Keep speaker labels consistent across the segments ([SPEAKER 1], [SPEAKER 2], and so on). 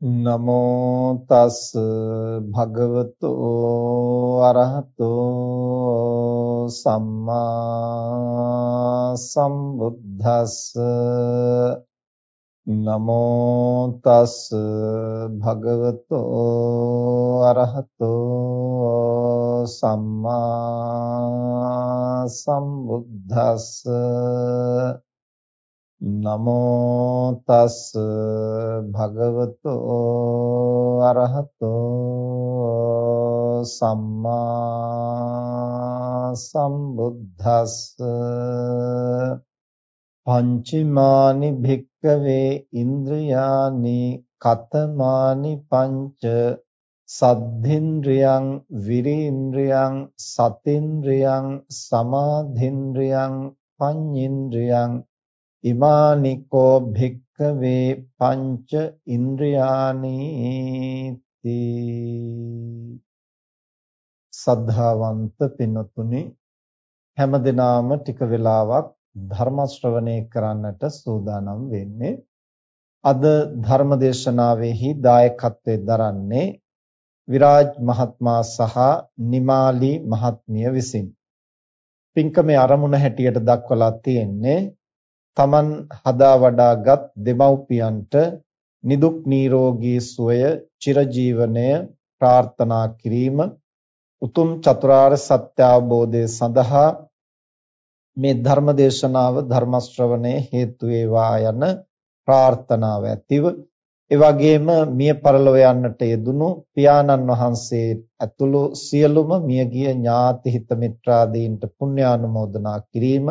[SPEAKER 1] නමෝ තස් භගවතු අරහතෝ සම්මා සම්බුද්දස්ස නමෝ තස් භගවතු අරහතෝ සම්මා සම්බුද්දස්ස. නමෝ තස් භගවතු අරහතෝ සම්මා සම්බුද්දස්ස. පංචමානි භික්කවේ ඉන්ද්‍රයානි කතමානි පංච සද්ධින්ද්‍රයං විරීන්ද්‍රයං සතින්ද්‍රයං සමාධින්ද්‍රයං පඤ්ඤින්ද්‍රයං ඉමානිකෝ භික්ඛවේ පංච ඉන්ද්‍රයානි සද්ධාවන්ත පින්තුනි හැමදෙනාම ටික වෙලාවක් ධර්ම ශ්‍රවණය කරන්නට සූදානම් වෙන්නේ. අද ධර්ම දේශනාවෙහි දායකත්වයෙන් දරන්නේ විරාජ් මහත්මයා සහ නිමාලි මහත්මිය විසින්. පින්කමේ ආරමුණ හැටියට දක්වලා තියෙන්නේ තමන් හදා වඩාගත් දෙමව්පියන්ට නිදුක් නිරෝගී සුවය චිරජීවනය ප්‍රාර්ථනා කිරීම උතුම් චතුරාර්ය සත්‍ය අවබෝධය සඳහා මේ ධර්ම දේශනාව ධර්ම ශ්‍රවණයේ හේතු වේවා යන ප්‍රාර්ථනාව ඇතිව ඒ වගේම මිය පරලොව යන්නට යෙදුණු පියාණන් වහන්සේ ඇතුළු සියලුම මියගිය ඥාති හිත මිත්‍රාදීන්ට පුණ්‍යානුමෝදනා කිරීම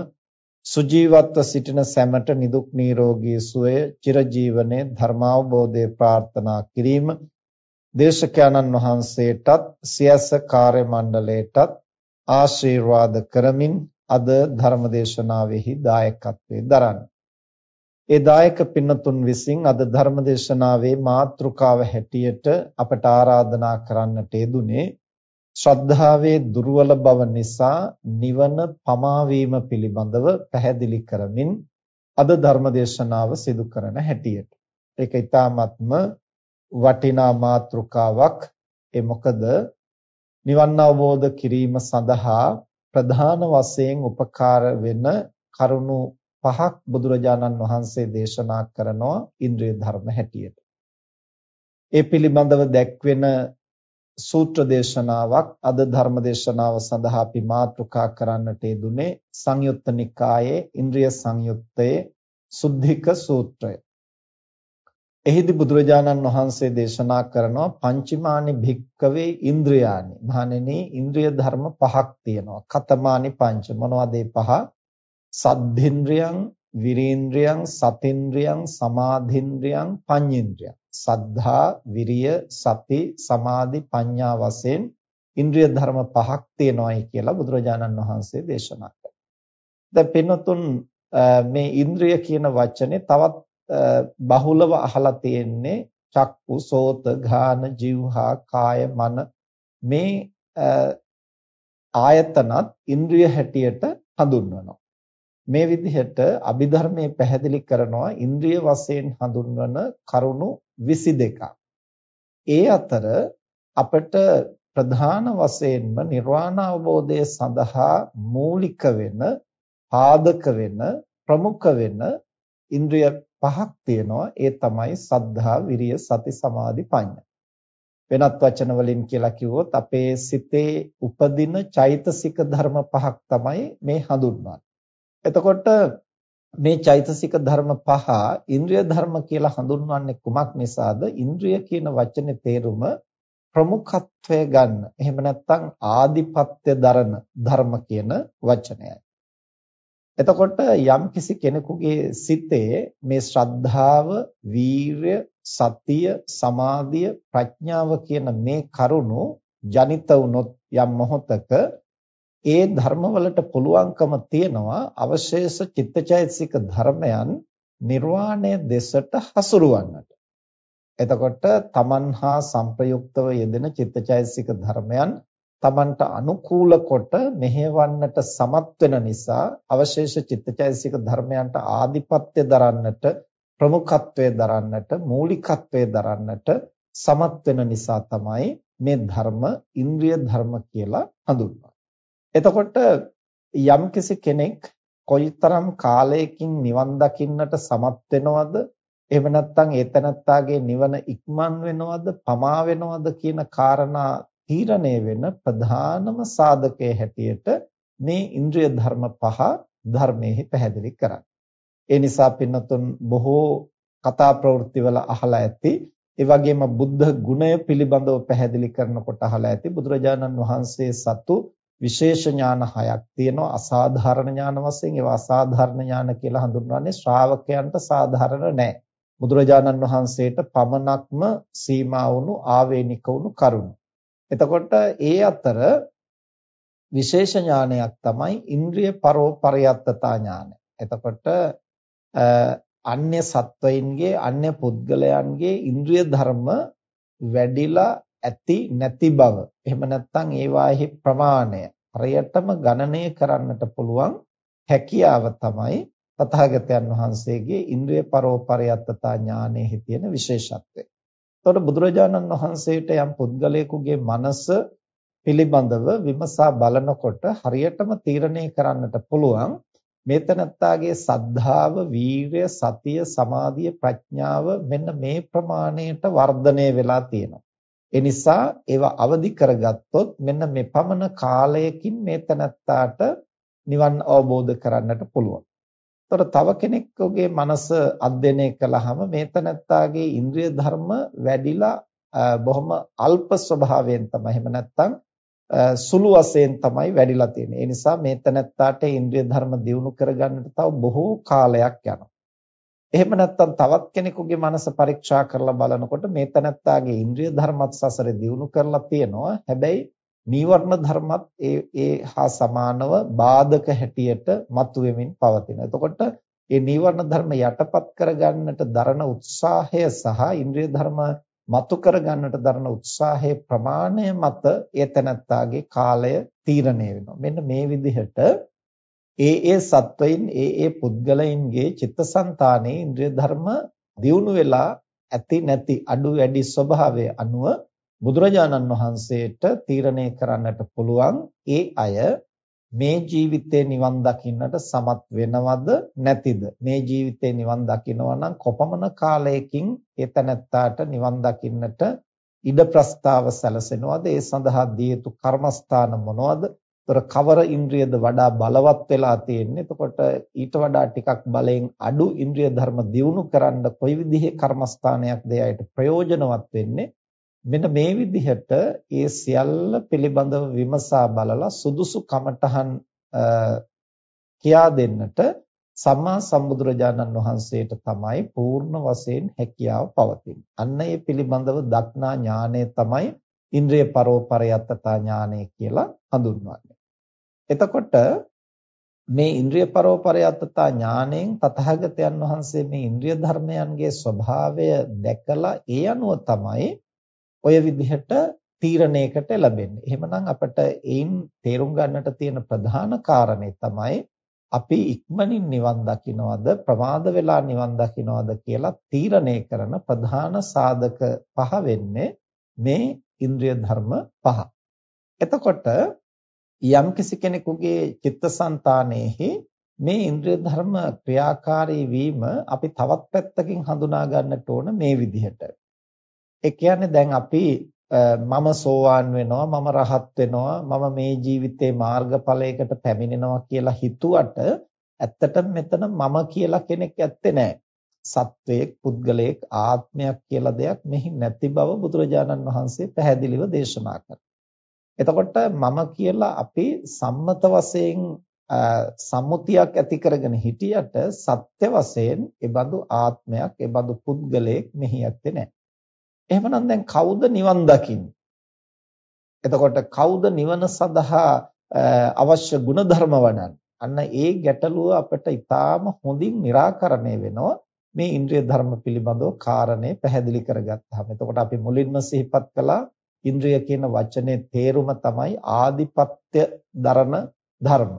[SPEAKER 1] සුජීවත්ව සිටින සැමට නිදුක් නිරෝගී සුවය චිරජීවනයේ ධර්මාවබෝධය ප්‍රාර්ථනා කිරීම දේශකයන්න් වහන්සේටත් සියස කාර්ය මණ්ඩලයටත් ආශිර්වාද කරමින් අද ධර්මදේශනාවෙහි දායකත්වයේ දරන. ඒ දායක පින්නතුන් විසින් අද ධර්මදේශනාවේ මාතෘකාව හැටියට අපට ආරාධනා කරන්නට යෙදුනේ ශ්‍රද්ධාවේ දුර්වල බව නිසා නිවන පමාවීම පිළිබඳව පැහැදිලි කරමින් අද ධර්ම දේශනාව සිදු කරන හැටියට. ඒක ඊ타ත්ම වටිනා මාතෘකාවක්. ඒ මොකද නිවන් අවබෝධ කිරීම සඳහා ප්‍රධාන වශයෙන් උපකාර වෙන කරුණු පහක් බුදුරජාණන් වහන්සේ දේශනා කරනවා ඉන්ද්‍රිය ධර්ම හැටියට. ඒ පිළිබඳව දැක්වෙන සූත්‍ර දේශනාවක් අද ධර්ම දේශනාව සඳහා අපි මාතෘකා කරන්නට යෙදුනේ සංයුත්ත නිකායේ ඉන්ද්‍රිය සංයුත්තේ සුද්ධික සූත්‍රය. එහිදී බුදුරජාණන් වහන්සේ දේශනා කරනවා පංචමානි භික්කවේ ඉන්ද්‍රයානි. මහණෙනි ඉන්ද්‍රිය ධර්ම පහක් තියෙනවා. කතමානි පංච මොනවද ඒ පහ? සද්ධින්ද්‍රයන්, විරීන්ද්‍රයන්, සතින්ද්‍රයන්, සමාධින්ද්‍රයන්, පඤ්ඤේන්ද්‍රයන්. සද්ධා, විරිය, සති, සමාධි, ප්‍රඥා වශයෙන් ඉන්ද්‍රිය ධර්ම පහක් තියෙනවායි කියලා බුදුරජාණන් වහන්සේ දේශනා කළා. දැන් පින්නතුන් මේ ඉන්ද්‍රිය කියන වචනේ තවත් බහුලව අහලා තියෙන්නේ චක්කු, සෝත, ගාන, જીවහා, කාය, මන මේ ආයතනත් ඉන්ද්‍රිය හැටියට හඳුන්වනවා. මේ විදිහට අභිධර්මයේ පැහැදිලි කරනවා ඉන්ද්‍රිය වශයෙන් හඳුන්වන කරුණු 22ක්. ඒ අතර අපට ප්‍රධාන වශයෙන්ම නිර්වාණ අවබෝධය සඳහා මූලික වෙන, පාදක වෙන, ප්‍රමුඛ වෙන ඉන්ද්‍රිය පහක් තියෙනවා. ඒ තමයි සද්ධා, විරිය, සති, සමාධි, ප්‍රඥා. වෙනත් වචන වලින් කියලා කිව්වොත් අපේ සිතේ උපදින චෛතසික ධර්ම පහක් තමයි මේ හඳුන්වන්නේ. එතකොට මේ චෛතසික ධර්ම පහ ඉන්ද්‍රිය ධර්ම කියලා හඳුන්වන්නේ කුමක් නිසාද? ඉන්ද්‍රිය කියන වචනේ තේරුම ප්‍රමුඛත්වය ගන්න. එහෙම නැත්නම් ආධිපත්‍ය දරන ධර්ම කියන වචනයයි. එතකොට යම් කිසි කෙනෙකුගේ සිතේ මේ ශ්‍රද්ධාව, වීරය, සතිය, සමාධිය, ප්‍රඥාව කියන මේ කරුණු ජනිත වුනොත් යම් මොහොතක ඒ ධර්මවලට පුළුවන්කම තියනවා අවශේෂ චිත්තචෛතසික ධර්මයන් නිර්වාණය දෙසට හසුරවන්නට. එතකොට තමන් හා සංප්‍රයුක්තව යෙදෙන චිත්තචෛතසික ධර්මයන් තමන්ට අනුකූල කොට මෙහෙවන්නට සමත් වෙන නිසා අවශේෂ චිත්තචෛතසික ධර්මයන්ට ආධිපත්‍ය දරන්නට ප්‍රමුඛත්වයේ දරන්නට මූලිකත්වයේ දරන්නට සමත් වෙන නිසා තමයි මේ ධර්ම ඉන්ද්‍රිය ධර්ම කියලා හඳුන්වන්නේ. එතකොට යම්කිසි කෙනෙක් කොයිතරම් කාලයකින් නිවන් දකින්නට සමත් වෙනවද එහෙම නැත්නම් ඒතනත්තාගේ නිවන ඉක්මන් වෙනවද පමා වෙනවද කියන කාරණා තීරණය වෙන ප්‍රධානම සාධකයේ හැටියට මේ ඉන්ද්‍රිය ධර්ම පහ ධර්මයේ පැහැදිලි කරන්නේ. ඒ නිසා පින්නතුන් බොහෝ කතා ප්‍රවෘත්තිවල අහලා ඇති ඒ වගේම බුද්ධ ගුණය පිළිබඳව පැහැදිලි කරනකොට අහලා ඇති බුදුරජාණන් වහන්සේ සතු විශේෂ ඥාන හයක් තියෙනවා අසාධාරණ ඥාන වශයෙන් ඒවා අසාධාරණ ඥාන කියලා හඳුන්වන්නේ ශ්‍රාවකයන්ට සාධාරණ නැහැ. බුදුරජාණන් වහන්සේට පමණක්ම සීමා වුණු ආවේනික වුණු කරුණු. එතකොට ඒ අතර විශේෂ ඥානයක් තමයි ඉන්ද්‍රිය පරෝපරයත්තතා ඥානය. එතකොට අන්‍ය සත්වයින්ගේ අන්‍ය පුද්ගලයන්ගේ ඉන්ද්‍රිය ධර්ම වැඩිලා ඇති නැති බව. එහෙම නැත්නම් ඒවාෙහි ප්‍රමාණය හරියටම ගණනය කරන්නට පුළුවන් හැකියාව තමයි තථාගතයන් වහන්සේගේ ඉන්ද්‍රිය පරෝපරයත්තතා ඥානයේ තියෙන විශේෂත්වය. එතකොට බුදුරජාණන් වහන්සේට යම් පුද්ගලයෙකුගේ මනස පිළිබඳව විමසා බලනකොට හරියටම තීරණය කරන්නට පුළුවන් මේ තනත්තාගේ සද්ධාව, වීරය, සතිය, සමාධිය, ප්‍රඥාව මෙන්න මේ ප්‍රමාණයට වර්ධනය වෙලා තියෙනවා. ඒ නිසා ඒවා අවදි කරගත්තොත් මෙන්න මේ පමණ කාලයකින් මේ තනත්තාට නිවන් අවබෝධ කරන්නට පුළුවන්. එතකොට තව කෙනෙකුගේ මනස අධ්‍යයනය කළාම මේ තනත්තාගේ ඉන්ද්‍රිය ධර්ම වැඩිලා බොහොම අල්ප ස්වභාවයෙන් තමයි එහෙම නැත්නම් සුළු වශයෙන් තමයි වැඩිලා තියෙන්නේ. ඒ නිසා මේ තනත්තාට ඉන්ද්‍රිය ධර්ම දියුණු කරගන්නට තව බොහෝ කාලයක් යනවා. එහෙම නැත්නම් තවත් කෙනෙකුගේ මනස පරීක්ෂා කරලා බලනකොට මේ තනත්තාගේ ඉන්ද්‍රිය ධර්මත් සසරේ දියුණු කරලා තියෙනවා. හැබැයි නීවරණ ධර්මත් ඒ ඒ හා සමානව බාධක හැටියට මතුවෙමින් පවතින. එතකොට මේ නීවරණ ධර්ම යටපත් කරගන්නට දරන උත්සාහය සහ ඉන්ද්‍රිය ධර්ම මතු කරගන්නට දරන උත්සාහයේ ප්‍රමාණය මත ඒතනත්තාගේ කාලය තීරණය වෙනවා. මෙන්න මේ විදිහට ඒ ඒ සත්වයින් ඒ ඒ පුද්ගලයින්ගේ චිත්තසංතානයේ ඉන්ද්‍රිය ධර්ම දියුණු වෙලා ඇති නැති අඩු වැඩි ස්වභාවය අනුව බුදුරජාණන් වහන්සේට තීරණය කරන්නට පුළුවන් ඒ අය මේ ජීවිතේ නිවන් දකින්නට සමත් වෙනවද නැතිද? මේ ජීවිතේ නිවන් දකිනවා නම් කොපමණ කාලයකින් ඒ තැනැත්තාට නිවන් දකින්නට ඉඩ ප්‍රස්තාව සැලසෙනවද? ඒ සඳහා දිය යුතු කර්මස්ථාන මොනවද? ତොර කවර ඉන්ද්‍රියද වඩා බලවත් වෙලා තියෙන්නේ? එතකොට ඊට වඩා ටිකක් බලයෙන් අඩු ඉන්ද්‍රිය ධර්ම දියුණු කරන්න කොයි විදිහේ කර්මස්ථානයක් දෙයයට ප්‍රයෝජනවත් වෙන්නේ? මෙන්න මේ විදිහට ඒ සියල්ල පිළිබඳව විමසා බලලා සුදුසු කමඨහන් කියා දෙන්නට සම්මා සම්බුදුරජාණන් වහන්සේට තමයි පූර්ණ වශයෙන් හැකියාව පවතින්නේ. අන්න ඒ පිළිබඳව දක්නා ඥානය තමයි ඉන්ද්‍රිය පරෝපරයත්තතා ඥානය කියලා හඳුන්වන්නේ. එතකොට මේ ඉන්ද්‍රිය පරෝපරයත්තතා ඥාණයෙන් තථාගතයන් වහන්සේ මේ ඉන්ද්‍රිය ධර්මයන්ගේ ස්වභාවය දැකලා ඒ අනුව තමයි ඔය විදිහට තීරණයකට ලැබෙන්නේ. එහෙමනම් අපිට ඒන් තේරුම් ගන්නට තියෙන ප්‍රධාන කාරණේ තමයි අපි ඉක්මනින් නිවන් දකින්නවද ප්‍රමාද වෙලා නිවන් දකින්නවද කියලා තීරණය කරන ප්‍රධාන සාධක පහ වෙන්නේ මේ ඉන්ද්‍රිය ධර්ම පහ. එතකොට යම් කිසි කෙනෙකුගේ චිත්තසංතානෙහි මේ ඉන්ද්‍රිය ධර්ම ක්‍රියාකාරී වීම අපි තවත් පැත්තකින් හඳුනා ගන්නට ඕන මේ විදිහට. ඒ කියන්නේ දැන් අපි මම සෝවාන් වෙනවා මම රහත් වෙනවා මම මේ ජීවිතේ මාර්ගඵලයකට පැමිණෙනවා කියලා හිතුවට ඇත්තටම මෙතන මම කියලා කෙනෙක් ඇත්තේ නැහැ. සත්වයක් පුද්ගලයෙක් ආත්මයක් කියලා දෙයක් මෙහි නැති බව බුදුරජාණන් වහන්සේ පැහැදිලිව දේශනා කරා. එතකොට මම කියලා අපි සම්මත වශයෙන් සම්මුතියක් ඇති කරගෙන හිටියට සත්‍ය වශයෙන් ඒබඳු ආත්මයක් ඒබඳු පුද්ගලයෙක් මෙහි ඇත්තේ නැහැ. එහෙමනම් දැන් කවුද නිවන් දකින්නේ? එතකොට කවුද නිවන සඳහා අවශ්‍ය ගුණධර්ම වඩන්නේ? අන්න ඒ ගැටලුව අපිට ඊටාම හොඳින් निराකරණය වෙනවා මේ ඉන්ද්‍රිය ධර්ම පිළිබඳව කාරණේ පැහැදිලි කරගත්තාම. එතකොට අපි මුලින්ම සිහිපත් කළා ඉන්ද්‍රිය කියන වචනේ තේරුම තමයි ආධිපත්‍ය දරන ධර්ම.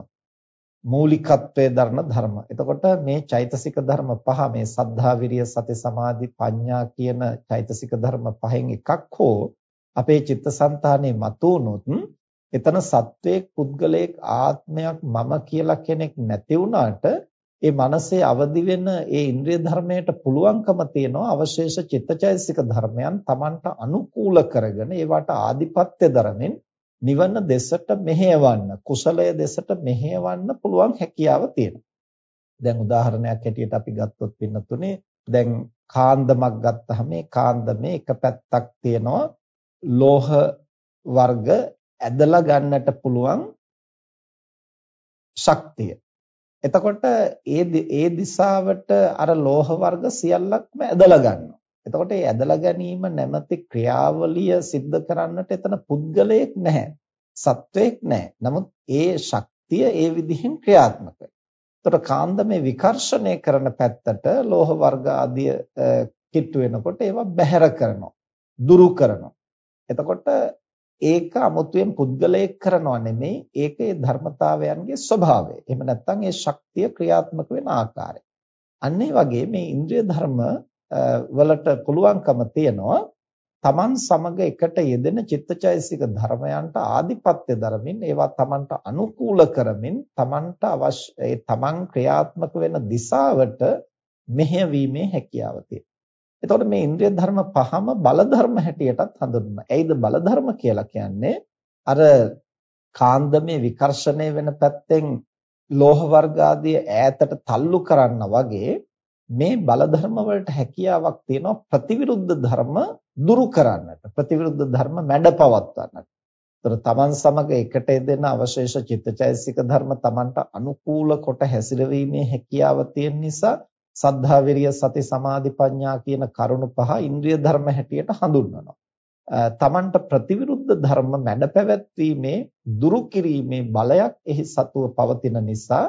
[SPEAKER 1] මූලිකත්වයේ දරන ධර්ම. එතකොට මේ චෛතසික ධර්ම පහ මේ සද්ධා විරිය සති සමාධි ප්‍රඥා කියන චෛතසික ධර්ම පහෙන් එකක් හෝ අපේ චිත්තසංතානයේ මතුනොත් එතන සත්වයේ පුද්ගලයක ආත්මයක් මම කියලා කෙනෙක් නැති වුණාට ඒ මනසේ අවදි වෙන ඒ ඉන්ද්‍රිය ධර්මයට පුළුවන්කම තියෙනවා අවශේෂ චිත්තචෛතසික ධර්මයන් Tamanට අනුකූල කරගෙන ඒවට ආධිපත්‍ය දරමින් නිවන දෙසට මෙහෙයවන්න කුසලය දෙසට මෙහෙයවන්න පුළුවන් හැකියාව තියෙනවා. දැන් උදාහරණයක් හැටියට අපි ගත්තොත් පින්නතුනේ දැන් කාන්දමක් ගත්තහම මේ කාන්දමේ එක පැත්තක් තියෙනවා ලෝහ වර්ග ඇදලා ගන්නට පුළුවන් ශක්තිය. එතකොට ඒ ඒ දිශාවට අර ලෝහ වර්ග සියල්ලක්ම ඇදලා ගන්නවා. එතකොට මේ ඇදලා ගැනීම නැමැති ක්‍රියාවලිය સિદ્ધ කරන්නට එතන පුද්ගලයෙක් නැහැ. සත්වයක් නැහැ. නමුත් ඒ ශක්තිය ඒ විදිහෙන් ක්‍රියාත්මක. එතකොට කාන්ද මේ විකර්ෂණය කරන පැත්තට ලෝහ වර්ග ආදිය කිට්ටු වෙනකොට ඒවා බැහැර කරනවා. දුරු කරනවා. එතකොට ඒක 아무තුයෙන් පුද්ගලයෙක් කරනව නෙමෙයි ඒකේ ධර්මතාවයන්ගේ ස්වභාවය. එහෙම නැත්නම් ඒ ශක්තිය ක්‍රියාත්මක වෙන ආකාරය. අන්න වගේ මේ ඉන්ද්‍රිය ධර්ම වලට පුළුවන්කම තියනවා තමන් සමග එකට යෙදෙන චිත්තචෛසික ධර්මයන්ට ආධිපත්‍ය දරමින් ඒවා තමන්ට අනුකූල කරමින් තමන්ට අවශ්‍ය ඒ තමන් ක්‍රියාත්මක වෙන දිශාවට මෙහෙයවීමේ හැකියාව තියෙනවා. එතකොට මේ ඉන්ද්‍රිය ධර්ම පහම බල ධර්ම හැටියටත් හඳුන්වනවා. ඇයිද බල ධර්ම කියලා කියන්නේ? අර කාන්දමේ විකර්ෂණය වෙන පැත්තෙන් ලෝහ වර්ග ආදී ඈතට තල්ලු කරන්න වගේ මේ බල ධර්ම වලට හැකියාවක් තියෙනවා ප්‍රතිවිරුද්ධ ධර්ම දුරු කරන්නට ප්‍රතිවිරුද්ධ ධර්ම මැඩපවත්වන්නට. ඒතර තමන් සමග එකට යෙදෙන අවශේෂ චිත්තචෛසික ධර්ම තමන්ට අනුකූල කොට හැසිරවීමේ හැකියාව තියෙන නිසා සද්ධා විරිය සති සමාධි ප්‍රඥා කියන කරුණු පහ ඉන්ද්‍රිය ධර්ම හැටියට හඳුන්වනවා. තමන්ට ප්‍රතිවිරුද්ධ ධර්ම මැඩපැවැත්වීමේ දුරු කිරීමේ බලයක් එහි සතුව පවතින නිසා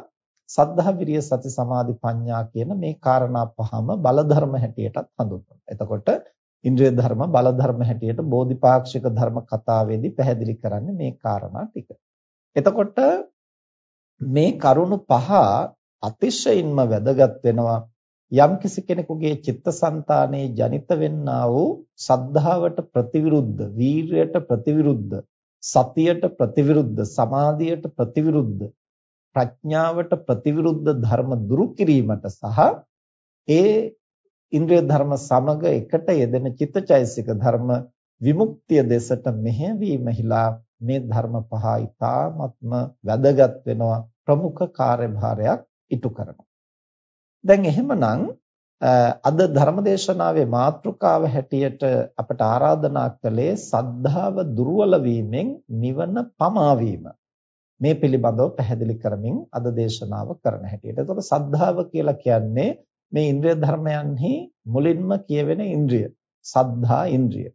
[SPEAKER 1] සද්ධා විරිය සති සමාධි ප්‍රඥා කියන මේ காரணා පහම බල ධර්ම හැටියටත් හඳුන්වනවා. එතකොට ඉන්ද්‍රිය ධර්ම බල ධර්ම හැටියට බෝධිපාක්ෂික ධර්ම කතාවේදී පැහැදිලි කරන්නේ මේ காரணා ටික. එතකොට මේ කරුණු පහ අතිශයින්ම වැදගත් වෙනවා යම්කිසි කෙනෙකුගේ චිත්තසංතානයේ ජනිත වෙන්නා වූ සද්ධාවට ප්‍රතිවිරුද්ධ, වීරියට ප්‍රතිවිරුද්ධ, සතියට ප්‍රතිවිරුද්ධ, සමාධියට ප්‍රතිවිරුද්ධ ප්‍රඥාවට ප්‍රතිවිරුද්ධ ධර්ම දුරු කිරීමට සහ ඒ ඉන්ද්‍රිය ධර්ම සමග එකට යෙදෙන චිත්තචෛසික ධර්ම විමුක්තිය දෙසට මෙහෙවීමහිලා මේ ධර්ම පහ ඊ타ත්ම වැදගත් වෙනවා ප්‍රමුඛ කාර්යභාරයක් ඉටු කරනවා. දැන් එහෙමනම් අද ධර්මදේශනාවේ මාතෘකාව හැටියට අපට ආරාධනා කළේ සද්ධාව දුර්වල වීමෙන් නිවන පමා වීම මේ පිළිබඳව පැහැදිලි කරමින් අද දේශනාව කරන හැටියට. එතකොට සද්ධාව කියලා කියන්නේ මේ ඉන්ද්‍රිය ධර්මයන්හි මුලින්ම කියවෙන ඉන්ද්‍රිය. සද්ධා ඉන්ද්‍රිය.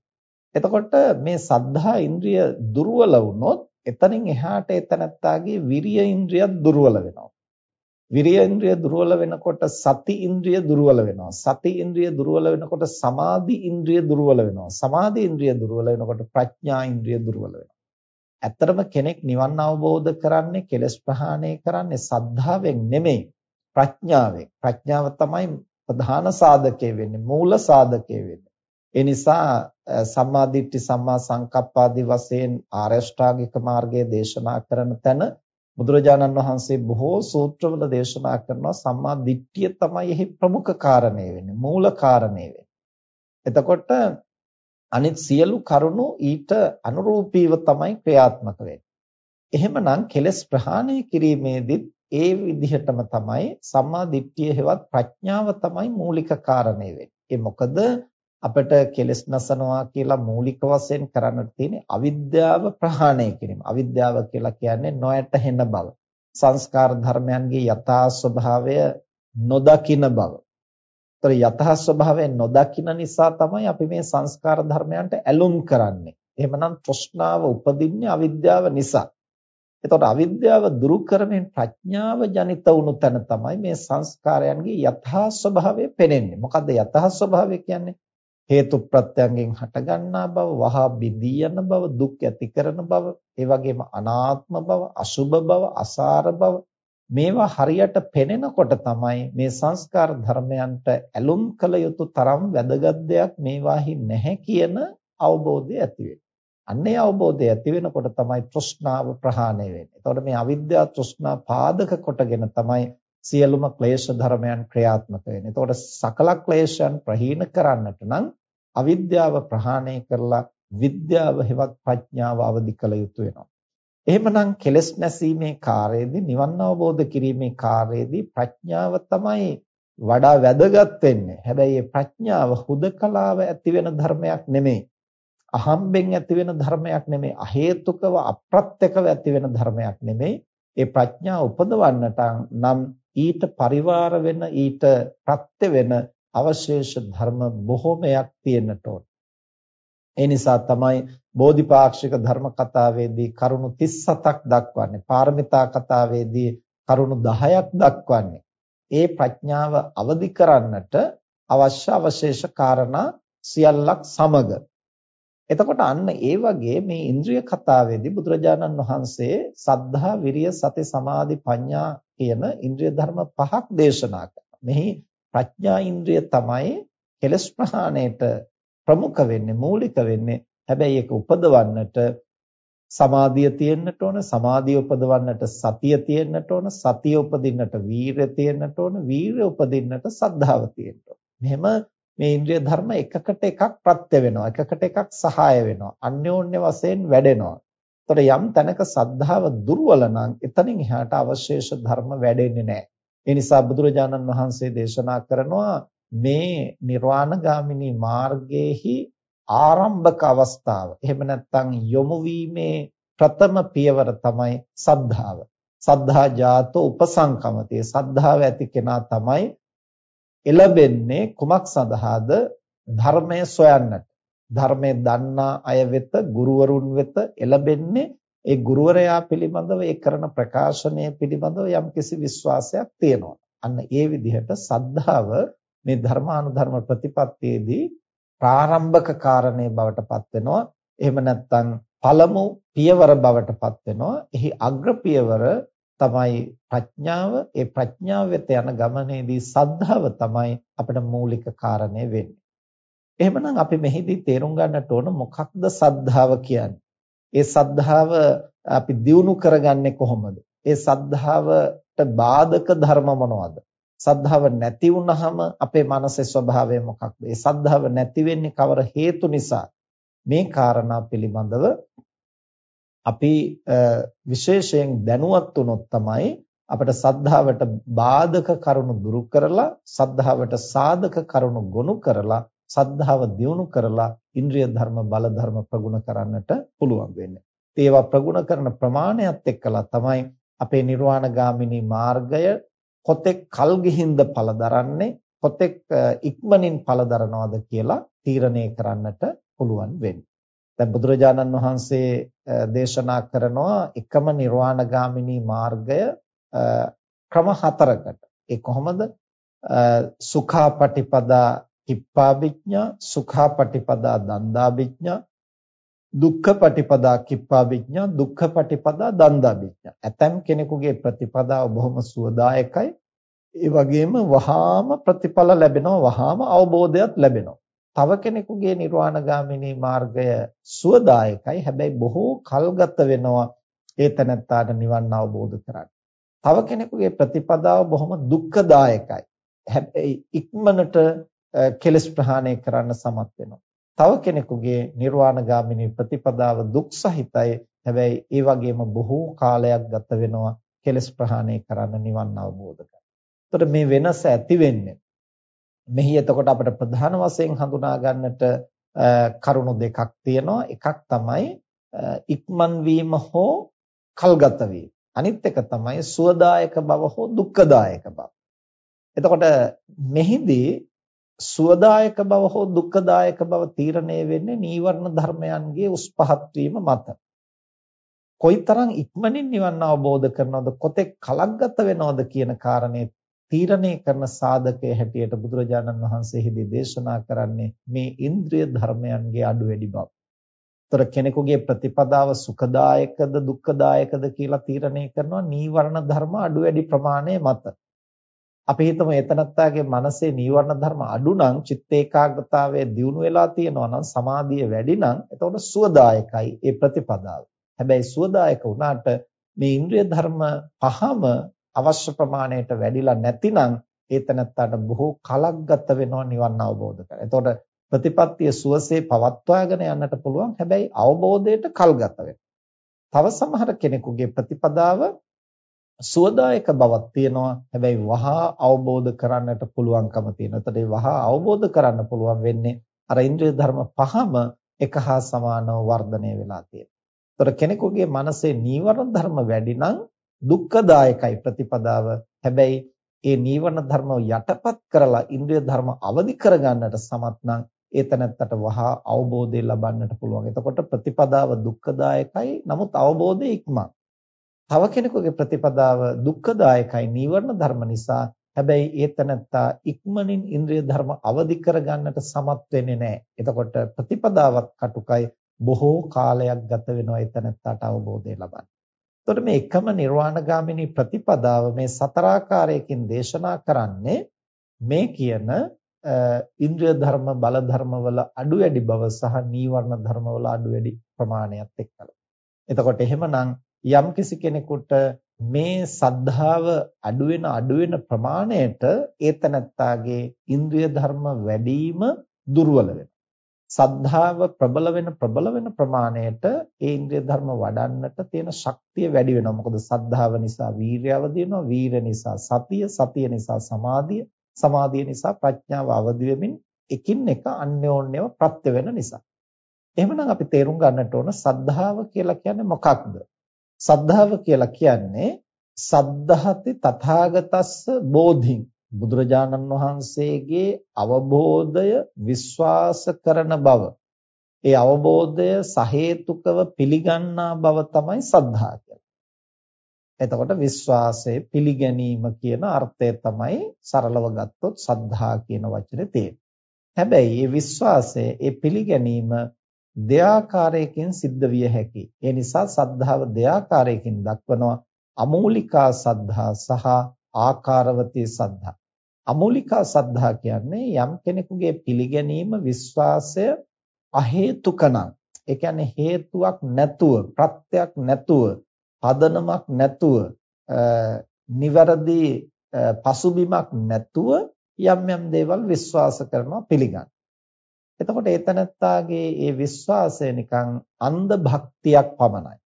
[SPEAKER 1] එතකොට මේ සද්ධා ඉන්ද්‍රිය දුර්වල වුණොත් එතනින් එහාට එතනත්තාගේ විරිය ඉන්ද්‍රියත් දුර්වල වෙනවා. විරිය ඉන්ද්‍රිය දුර්වල වෙනකොට සති ඉන්ද්‍රිය දුර්වල වෙනවා. සති ඉන්ද්‍රිය දුර්වල වෙනකොට සමාධි ඉන්ද්‍රිය දුර්වල වෙනවා. සමාධි ඉන්ද්‍රිය දුර්වල වෙනකොට ප්‍රඥා ඉන්ද්‍රිය දුර්වල වෙනවා. ඇත්තටම කෙනෙක් නිවන් අවබෝධ කරන්නේ කෙලස් ප්‍රහාණය කරන්නේ සද්ධාවෙන් නෙමෙයි ප්‍රඥාවෙන්. ප්‍රඥාව තමයි ප්‍රධාන සාධකය වෙන්නේ, මූල සාධකය වෙන්නේ. ඒ නිසා සම්මා දිට්ඨි සම්මා සංකප්පාදී වශයෙන් ආරෂ්ඨාගික මාර්ගයේ දේශනා කරන තැන බුදුරජාණන් වහන්සේ බොහෝ සූත්‍රවල දේශනා කරනවා සම්මා දිට්ඨිය තමයි එහි ප්‍රමුඛ කාරණේ වෙන්නේ මූල කාරණේ වෙන්නේ. එතකොට අනිත් සියලු කරුණු ඊට අනුරූපීව තමයි ක්‍රියාත්මක වෙන්නේ. එහෙමනම් කෙලස් ප්‍රහාණය කිරීමේදීත් ඒ විදිහටම තමයි සම්මා දිට්ඨිය හෙවත් ප්‍රඥාව තමයි මූලික කාරණේ වෙන්නේ. ඒ මොකද අපිට කෙලස් නසනවා කියලා මූලික වශයෙන් කරන්නට තියෙන්නේ අවිද්‍යාව ප්‍රහාණය කිරීම. අවිද්‍යාව කියලා කියන්නේ නොයැටහෙන බව. සංස්කාර ධර්මයන්ගේ යථා ස්වභාවය නොදකින බව. ඒතර යථා ස්වභාවය නොදකින නිසා තමයි අපි මේ සංස්කාර ධර්මයන්ට ඇලුම් කරන්නේ. එහෙමනම් තෘෂ්ණාව උපදින්නේ අවිද්‍යාව නිසා. එතකොට අවිද්‍යාව දුරු කරමින් ප්‍රඥාව ජනිත වුණු තැන තමයි මේ සංස්කාරයන්ගේ යථා ස්වභාවය පෙනෙන්නේ. මොකද්ද යථා ස්වභාවය කියන්නේ? හේතු ප්‍රත්‍යයෙන් හටගන්නා බව, වහා බිඳී යන බව, දුක් ඇති කරන බව, ඒ වගේම අනාත්ම බව, අසුභ බව, අසාර බව මේවා හරියට පෙනෙනකොට තමයි මේ සංස්කාර ධර්මයන්ට ඇලුම් කළ යුතු තරම් වැදගත් දෙයක් මේවාහි නැහැ කියන අවබෝධය ඇති වෙන්නේ. අන්නේ අවබෝධය ඇති වෙනකොට තමයි තෘෂ්ණාව ප්‍රහාණය වෙන්නේ. එතකොට මේ අවිද්‍යාව තෘෂ්ණා පාදක කොටගෙන තමයි සියලුම ක්ලේශ ධර්මයන් ක්‍රියාත්මක වෙන්නේ. එතකොට සකල ක්ලේශයන් ප්‍රහීන කරන්නට නම් අවිද්‍යාව ප්‍රහාණය කරලා විද්‍යාව හෙවත් ප්‍රඥාව අවදි කළ යුතු වෙනවා. එහෙමනම් කෙලස් නැසීමේ කාර්යයේදී නිවන් අවබෝධ කිරීමේ කාර්යයේදී ප්‍රඥාව තමයි වඩා වැදගත් වෙන්නේ. හැබැයි මේ ප්‍රඥාව හුදකලාව ඇති වෙන ධර්මයක් නෙමෙයි. අහම්බෙන් ඇති වෙන ධර්මයක් නෙමෙයි අහේතුකව අප්‍රත්‍යකව ඇති වෙන ධර්මයක් නෙමෙයි ඒ ප්‍රඥා උපදවන්නට නම් ඊට පරිවාර වෙන ඊට ප්‍රත්‍ය වෙන අවශේෂ ධර්ම බොහෝමයක් තියෙන්නට ඕන. ඒ නිසා තමයි බෝධිපාක්ෂික ධර්ම කතාවේදී කරුණු 37ක් දක්වන්නේ. පාරමිතා කතාවේදී කරුණු 10ක් දක්වන්නේ. ඒ ප්‍රඥාව අවදි කරන්නට අවශ්‍ය අවශේෂ කාරණා සියල්ලක් සමග එතකොට අන්න ඒ වගේ මේ ඉන්ද්‍රිය කතාවේදී බුදුරජාණන් වහන්සේ සද්ධා විරිය සති සමාධි ප්‍රඥා කියන ඉන්ද්‍රිය ධර්ම පහක් දේශනා කරනවා. මෙහි ප්‍රඥා ඉන්ද්‍රිය තමයි කෙලස් ප්‍රහාණයට ප්‍රමුඛ වෙන්නේ මූලික වෙන්නේ. හැබැයි ඒක උපදවන්නට සමාධිය තියෙන්නට ඕන සමාධිය උපදවන්නට සතිය තියෙන්නට ඕන සතිය උපදින්නට වීරය තියෙන්නට ඕන වීරය උපදින්නට සද්ධාව තියෙන්න ඕන. මෙහෙම මේ ඉන්ද්‍රිය ධර්ම එකකට එකක් ප්‍රත්‍ය වෙනවා එකකට එකක් සහාය වෙනවා අන්‍යෝන්‍ය වශයෙන් වැඩෙනවා එතකොට යම් තැනක සද්ධාව දුර්වල නම් එතනින් එහාට අවශේෂ ධර්ම වැඩෙන්නේ නැහැ ඒ නිසා බුදුරජාණන් වහන්සේ දේශනා කරනවා මේ නිර්වාණගාමිනී මාර්ගයේහි ආරම්භක අවස්ථාව. එහෙම නැත්නම් යොමු වීමේ ප්‍රථම පියවර තමයි සද්ධාව. සද්ධා ජාතෝ උපසංකමතේ. සද්ධාව ඇති කෙනා තමයි එළඹෙන්නේ කුමක් සඳහාද? ධර්මය සොයන්නට. ධර්මයේ දන්නා අය වෙත ගුරුවරුන් වෙත එළඹෙන්නේ ඒ ගුරුවරයා පිළිබඳව ඒ කරන ප්‍රකාශනය පිළිබඳව යම්කිසි විශ්වාසයක් තියෙනවා. අන්න ඒ විදිහට සද්ධාව මේ ධර්මානුධර්ම ප්‍රතිපත්තියේදී ප්‍රාරම්භක කාරණේ බවට පත් වෙනවා එහෙම නැත්නම් පළමු පියවර බවට පත් වෙනවා එහි අග්‍ර පියවර තමයි ප්‍රඥාව ඒ ප්‍රඥාව වෙත යන ගමනේදී සද්ධාව තමයි අපිට මූලික කාරණේ වෙන්නේ. එහෙමනම් අපි මෙහිදී තේරුම් ගන්නට ඕන මොකක්ද සද්ධාව කියන්නේ? ඒ සද්ධාව අපි දියුණු කරගන්නේ කොහොමද? ඒ සද්ධාවට බාධක ධර්ම මොනවද? සද්ධාව නැති වුනහම අපේ මනසේ ස්වභාවය මොකක්ද? ඒ සද්ධාව නැති වෙන්නේ කවර හේතු නිසා? මේ කාරණා පිළිබඳව අපි විශේෂයෙන් දැනුවත් වුණොත් තමයි අපිට සද්ධාවට බාධක කරුණු දුරු කරලා සද්ධාවට සාධක කරුණු ගොනු කරලා සද්ධාව දියුණු කරලා ඉන්ද්‍රිය ධර්ම බල ධර්ම ප්‍රගුණ කරන්නට පුළුවන් වෙන්නේ. ඒවා ප්‍රගුණ කරන ප්‍රමාණයත් එක්කලා තමයි අපේ නිර්වාණ ගාමිනී මාර්ගය කොතෙක් කල් ගිහින්ද ඵල දරන්නේ කොතෙක් ඉක්මනින් ඵල දරනවද කියලා තීරණය කරන්නට පුළුවන් වෙන්නේ. දැන් බුදුරජාණන් වහන්සේ දේශනා කරනවා එකම නිර්වාණගාමිනී මාර්ගය ක්‍රම හතරකට. ඒ කොහොමද? සුඛාපටිපදා කිප්පාවිඥා, සුඛාපටිපදා දන්දාවිඥා, දුක්ඛපටිපදා කිප්පාවිඥා, දුක්ඛපටිපදා දන්දාවිඥා. ඇතම් කෙනෙකුගේ ප්‍රතිපදාව බොහොම සුවදායකයි. ඒ වගේම වහාම ප්‍රතිඵල ලැබෙනවා, වහාම අවබෝධයක් ලැබෙනවා. තව කෙනෙකුගේ නිර්වාණගාමිනී මාර්ගය සුවදායකයි හැබැයි බොහෝ කල්ගත වෙනවා ඒ තැනත්තාට නිවන් අවබෝධ කරන්නේ. තව කෙනෙකුගේ ප්‍රතිපදාව බොහොම දුක්ඛදායකයි. හැබැයි ඉක්මනට කෙලස් ප්‍රහාණය කරන්න සමත් වෙනවා. තව කෙනෙකුගේ නිර්වාණගාමිනී ප්‍රතිපදාව දුක් සහිතයි. හැබැයි ඒ වගේම බොහෝ කාලයක් ගත වෙනවා කෙලස් ප්‍රහාණය කරන්න නිවන් අවබෝධ කරගන්න. එතකොට මේ වෙනස ඇති වෙන්නේ මෙහි එතකොට අපිට ප්‍රධාන වශයෙන් හඳුනා ගන්නට කරුණු දෙකක් තියෙනවා. එකක් තමයි ඉක්මන් වීම හෝ කල්ගත වීම. අනිත් එක තමයි සුවදායක බව හෝ දුක්ඛදායක බව. එතකොට මෙහිදී සුවදායක බව හෝ දුක්ඛදායක බව තීරණය වෙන්නේ නීවරණ ධර්මයන්ගේ උස් පහත් වීම මත. කොයිතරම් ඉක්මනින් නිවන් අවබෝධ කරනවද කොතෙක් කලක් ගත වෙනවද කියන කාරණේ තීරණය කරන සාධකයේ හැටියට බුදුරජාණන් වහන්සේ හිදී දේශනා කරන්නේ මේ ඉන්ද්‍රිය ධර්මයන්ගේ අඩු වැඩි බව. ତර කෙනෙකුගේ ප්‍රතිපදාව සුඛදායකද දුක්ඛදායකද කියලා තීරණය කරනවා නීවරණ ධර්ම අඩු වැඩි ප්‍රමාණය මත. අපි හිතමු එතනත්තාගේ මනසේ නීවරණ ධර්ම අඩු නම් චිත්ත ඒකාග්‍රතාවය දියුණු වෙලා තියෙනවා නම් සමාධිය වැඩි නම් එතකොට සුවදායකයි ඒ ප්‍රතිපදාව. හැබැයි සුවදායක වුණාට මේ ඉන්ද්‍රිය ධර්ම පහම අවශ්‍ය ප්‍රමාණයට වැඩිලා නැතිනම් ඒතනත්තාට බොහෝ කලක් ගත වෙනවා නිවන් අවබෝධ කරගන්න. එතකොට ප්‍රතිපත්තිය සුවසේ පවත්වාගෙන යන්නට පුළුවන්. හැබැයි අවබෝධයට කල් ගත තව සමහර කෙනෙකුගේ ප්‍රතිපදාව සුවදායක බවක් තියෙනවා. හැබැයි වහා අවබෝධ කරන්නට පුළුවන්කම තියෙනවා. එතකොට වහා අවබෝධ කරන්න පුළුවන් වෙන්නේ අර ඉන්ද්‍රිය ධර්ම පහම එක හා සමානව වර්ධනය වෙලා තියෙනවා. එතකොට කෙනෙකුගේ මනසේ නීවරණ ධර්ම වැඩි නම් දුක්ඛදායකයි ප්‍රතිපදාව. හැබැයි ඒ නීවරණ ධර්ම යටපත් කරලා ඉන්ද්‍රිය ධර්ම අවදි කරගන්නට සමත් නම් ඒ තැනත්තට වහා අවබෝධය ලබන්නට පුළුවන්. එතකොට ප්‍රතිපදාව දුක්ඛදායකයි නමුත් අවබෝධය ඉක්මන. තව කෙනෙකුගේ ප්‍රතිපදාව දුක්ඛදායකයි නීවරණ ධර්ම නිසා හැබැයි ඒ තැනත්තා ඉක්මනින් ඉන්ද්‍රිය ධර්ම අවදි කරගන්නට සමත් වෙන්නේ නැහැ. එතකොට ප්‍රතිපදාවත් කටුකයි බොහෝ කාලයක් ගත වෙනවා ඒ තැනත්තාට අවබෝධය ලබන්න. එතකොට මේ එකම නිර්වාණගාමිනී ප්‍රතිපදාව මේ සතරාකාරයකින් දේශනා කරන්නේ මේ කියන ඉන්ද්‍රිය ධර්ම බල ධර්මවල අඩු වැඩි බව සහ නීවරණ ධර්මවල අඩු වැඩි ප්‍රමාණයත් එක්කලා. එතකොට එහෙමනම් යම් කිසි කෙනෙකුට මේ සද්ධාව අඩු වෙන අඩු වෙන ප්‍රමාණයට ඒතනත්තාගේ ඉන්ද්‍රිය ධර්ම වැඩිම දුර්වල වෙනවා. සද්ධාව ප්‍රබල වෙන ප්‍රබල වෙන ප්‍රමාණයට ඒ ඉන්ද්‍රිය ධර්ම වඩන්නට තියෙන ශක්තිය වැඩි වෙනවා. මොකද සද්ධාව නිසා වීරිය අවදි වෙනවා, වීර නිසා සතිය, සතිය නිසා සමාධිය, සමාධිය නිසා ප්‍රඥාව අවදි වෙමින් එකින් එක අන්‍යෝන්‍යව ප්‍රත්‍ය වෙන නිසා. එහෙමනම් අපි තේරුම් ගන්නට ඕන සද්ධාව කියලා කියන්නේ මොකක්ද? සද්ධාව කියලා කියන්නේ සද්ධාති තථාගතස්ස බෝධින්. බුදුරජාණන් වහන්සේගේ අවබෝධය විශ්වාස කරන බව. ඒ අවබෝධය සහේතුකව පිළිගන්නා බව තමයි සද්ධා එතකොට විශ්වාසය පිළිගැනීම කියන අර්ථය තමයි සරලව ගත්තොත් සද්ධා කියන වචනේ තියෙන්නේ. හැබැයි මේ විශ්වාසය, ඒ පිළිගැනීම දෙආකාරයකින් සිද්ධ විය හැකියි. ඒ නිසා සද්ධාව දෙආකාරයකින් දක්වනවා අමූලිකා සද්ධා සහ ආකාරවතී සද්ධා. අමූලිකා සද්ධා කියන්නේ යම් කෙනෙකුගේ පිළිගැනීම විශ්වාසය අහේතුකනම් ඒ කියන්නේ හේතුවක් නැතුව ප්‍රත්‍යක් නැතුව පදනමක් නැතුව නිවැරදි පසුබිමක් නැතුව යම් යම් දේවල් විශ්වාස කරනවා පිළිගන්න. එතකොට ඒතනත්තාගේ ඒ විශ්වාසය නිකන් අන්ධ භක්තියක් පමණයි.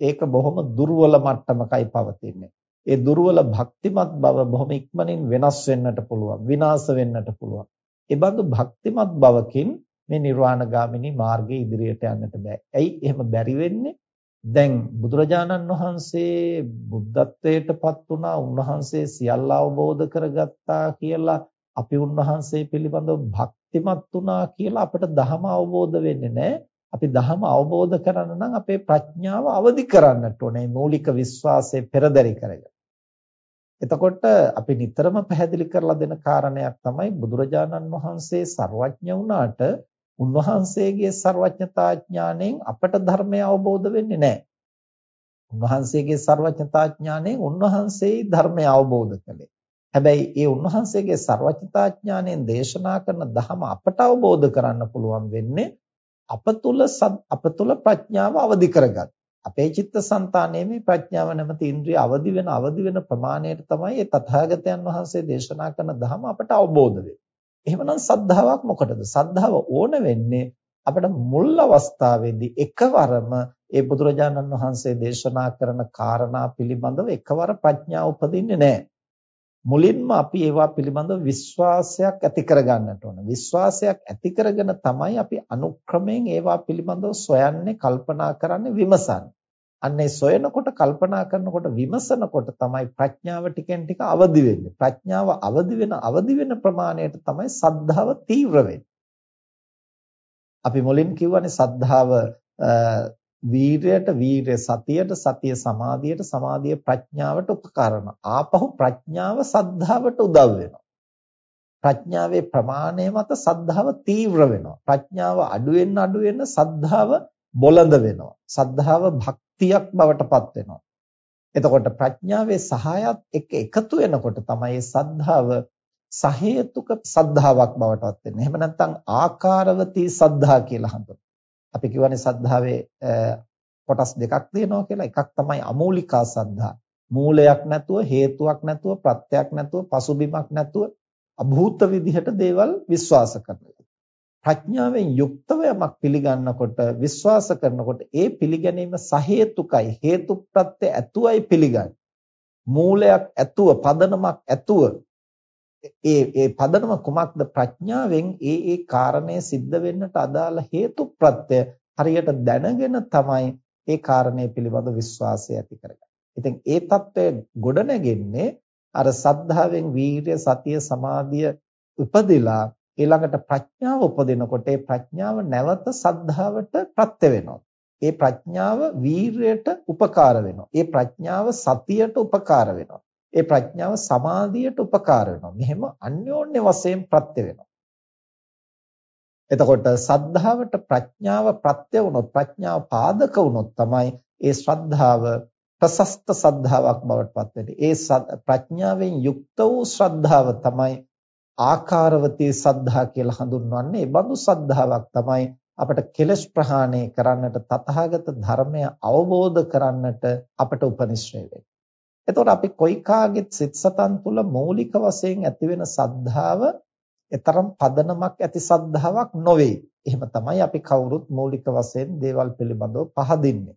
[SPEAKER 1] ඒක බොහොම දුර්වල මට්ටමකයි පවතින්නේ. ඒ දුර්වල භක්තිමත් බව බොහොම ඉක්මනින් වෙනස් වෙන්නට පුළුවන්, විනාශ වෙන්නට පුළුවන්. ඒ බඳු භක්තිමත් බවකින් මේ නිර්වාණගාමිනී මාර්ගයේ ඉදිරියට යන්නට බෑ. ඇයි එහෙම බැරි වෙන්නේ? දැන් බුදුරජාණන් වහන්සේ බුද්ධත්වයටපත් වුණා උන්වහන්සේ සියල්ල අවබෝධ කරගත්තා කියලා අපි උන්වහන්සේ පිළිබඳව ශක්තිමත් වුණා කියලා අපිට ධහම අවබෝධ වෙන්නේ නැහැ. අපි ධහම අවබෝධ කරන්න නම් අපේ ප්‍රඥාව අවදි කරන්නට ඕනේ මූලික විශ්වාසයේ පෙරදරි කරගෙන. එතකොට අපි නිතරම පැහැදිලි කරලා දෙන කාරණයක් තමයි බුදුරජාණන් වහන්සේ ਸਰවඥ වුණාට උන්වහන්සේගේ ਸਰවඥතා ඥාණයෙන් අපට ධර්මය අවබෝධ වෙන්නේ නැහැ. උන්වහන්සේගේ ਸਰවඥතා ඥාණයෙන් උන්වහන්සේයි ධර්මය අවබෝධ කළේ. හැබැයි ඒ උන්වහන්සේගේ ਸਰවඥතා ඥාණයෙන් දේශනා කරන ධහම අපට අවබෝධ කරන්න පුළුවන් වෙන්නේ අප තුල අප තුල ප්‍රඥාව අවදි කරගත්. අපේ චිත්තසංතානයේ මේ ප්‍රඥාව නැමැති ඉන්ද්‍රිය අවදි වෙන අවදි වෙන ප්‍රමාණයට තමයි ඒ තථාගතයන් වහන්සේ දේශනා කරන ධර්ම අපට අවබෝධ වෙන්නේ. එහෙමනම් සද්ධාාවක් මොකටද? සද්ධාව ඕන වෙන්නේ අපිට මුල් අවස්ථාවේදී එකවරම ඒ බුදුරජාණන් වහන්සේ දේශනා කරන කාරණා පිළිබඳව එකවර ප්‍රඥාව උපදින්නේ නැහැ. මුලින්ම අපි ඒවා පිළිබඳව විශ්වාසයක් ඇති කරගන්නට ඕන. විශ්වාසයක් ඇති කරගෙන තමයි අපි අනුක්‍රමයෙන් ඒවා පිළිබඳව සොයන්නේ, කල්පනා කරන්නේ, විමසන්නේ. අන්නේ සොයනකොට කල්පනා කරනකොට විමසනකොට තමයි ප්‍රඥාව ටිකෙන් ටික අවදි වෙන්නේ. ප්‍රඥාව අවදි වෙන අවදි වෙන ප්‍රමාණයට තමයි සද්ධාව තීව්‍ර වෙන්නේ. අපි මුලින් කියවනේ සද්ධාව වීරයට වීරය සතියට සතිය සමාධියට සමාධිය ප්‍රඥාවට උපකරණ. ආපහු ප්‍රඥාව සද්ධාවට උදව් වෙනවා. ප්‍රඥාවේ ප්‍රමාණය මත සද්ධාව තීව්‍ර වෙනවා. ප්‍රඥාව අඩු වෙන්න අඩු වෙන්න සද්ධාව බොළඳ වෙනවා. සද්ධාව භක්තියක් බවට පත් වෙනවා. එතකොට ප්‍රඥාවේ සහායත් එක්ක එකතු වෙනකොට තමයි සද්ධාව සහේතුක සද්ධාාවක් බවට පත් වෙන්නේ. එහෙම නැත්නම් ආකාරවතී සද්ධා කියලා හඳුන්වනවා. අපි කියවනේ සද්ධාවේ කොටස් දෙකක් තියෙනවා කියලා. එකක් තමයි අමූලිකා සද්ධා. මූලයක් නැතුව, හේතුවක් නැතුව, ප්‍රත්‍යක් නැතුව, පසුබිමක් නැතුව අභූත විදිහට දේවල් විශ්වාස කරනවා. ප්‍රඥාවෙන් යුක්තව යමක් පිළිගන්නකොට විශ්වාස කරනකොට ඒ පිළිගැනීම සහේතුකයි හේතු ප්‍රත්‍ය ඇතුවයි පිළිගන්නේ මූලයක් ඇතුව පදනමක් ඇතුව ඒ ඒ පදනම කුමක්ද ප්‍රඥාවෙන් ඒ ඒ කාරණේ සිද්ධ වෙන්නට අදාළ හේතු ප්‍රත්‍ය හරියට දැනගෙන තමයි ඒ කාරණේ පිළිබඳ විශ්වාසය ඇති කරගන්නේ. ඉතින් ඒ తত্ত্বය ගොඩ නැගෙන්නේ අර සද්ධාවෙන් වීරිය සතිය සමාධිය උපදිලා ඊළඟට ප්‍රඥාව උපදිනකොට ඒ ප්‍රඥාව නැවත සද්ධාවට ප්‍රත්‍ය වෙනවා. ඒ ප්‍රඥාව වීරයට උපකාර වෙනවා. ඒ ප්‍රඥාව සතියට උපකාර වෙනවා. ඒ ප්‍රඥාව සමාධියට උපකාර වෙනවා. මෙහෙම අන්‍යෝන්‍ය වශයෙන් ප්‍රත්‍ය වෙනවා. එතකොට සද්ධාවට ප්‍රඥාව ප්‍රත්‍ය වුණොත් ප්‍රඥාව පාදක වුණොත් තමයි ඒ ශ්‍රද්ධාව ප්‍රසස්ත සද්ධාාවක් බවට පත් වෙන්නේ. ඒ ප්‍රඥාවෙන් යුක්ත වූ ශ්‍රද්ධාව තමයි ආකාරවතී සද්ධා කියලා හඳුන්වන්නේ. ඒ බඳු සද්ධාාවක් තමයි අපට කෙලස් ප්‍රහාණය කරන්නට තථාගත ධර්මය අවබෝධ කරන්නට අපට උපනිශ්‍රේ වෙන්නේ. එතකොට අපි කොයි කාගෙත් සිත් සතන් තුළ මৌলিක වශයෙන් ඇතිවෙන සද්ධාව ඊතරම් පදනමක් ඇති සද්ධාාවක් නොවේ. එහෙම තමයි අපි කවුරුත් මৌলিක වශයෙන් දේවල් පිළිබඳව පහදින්නේ.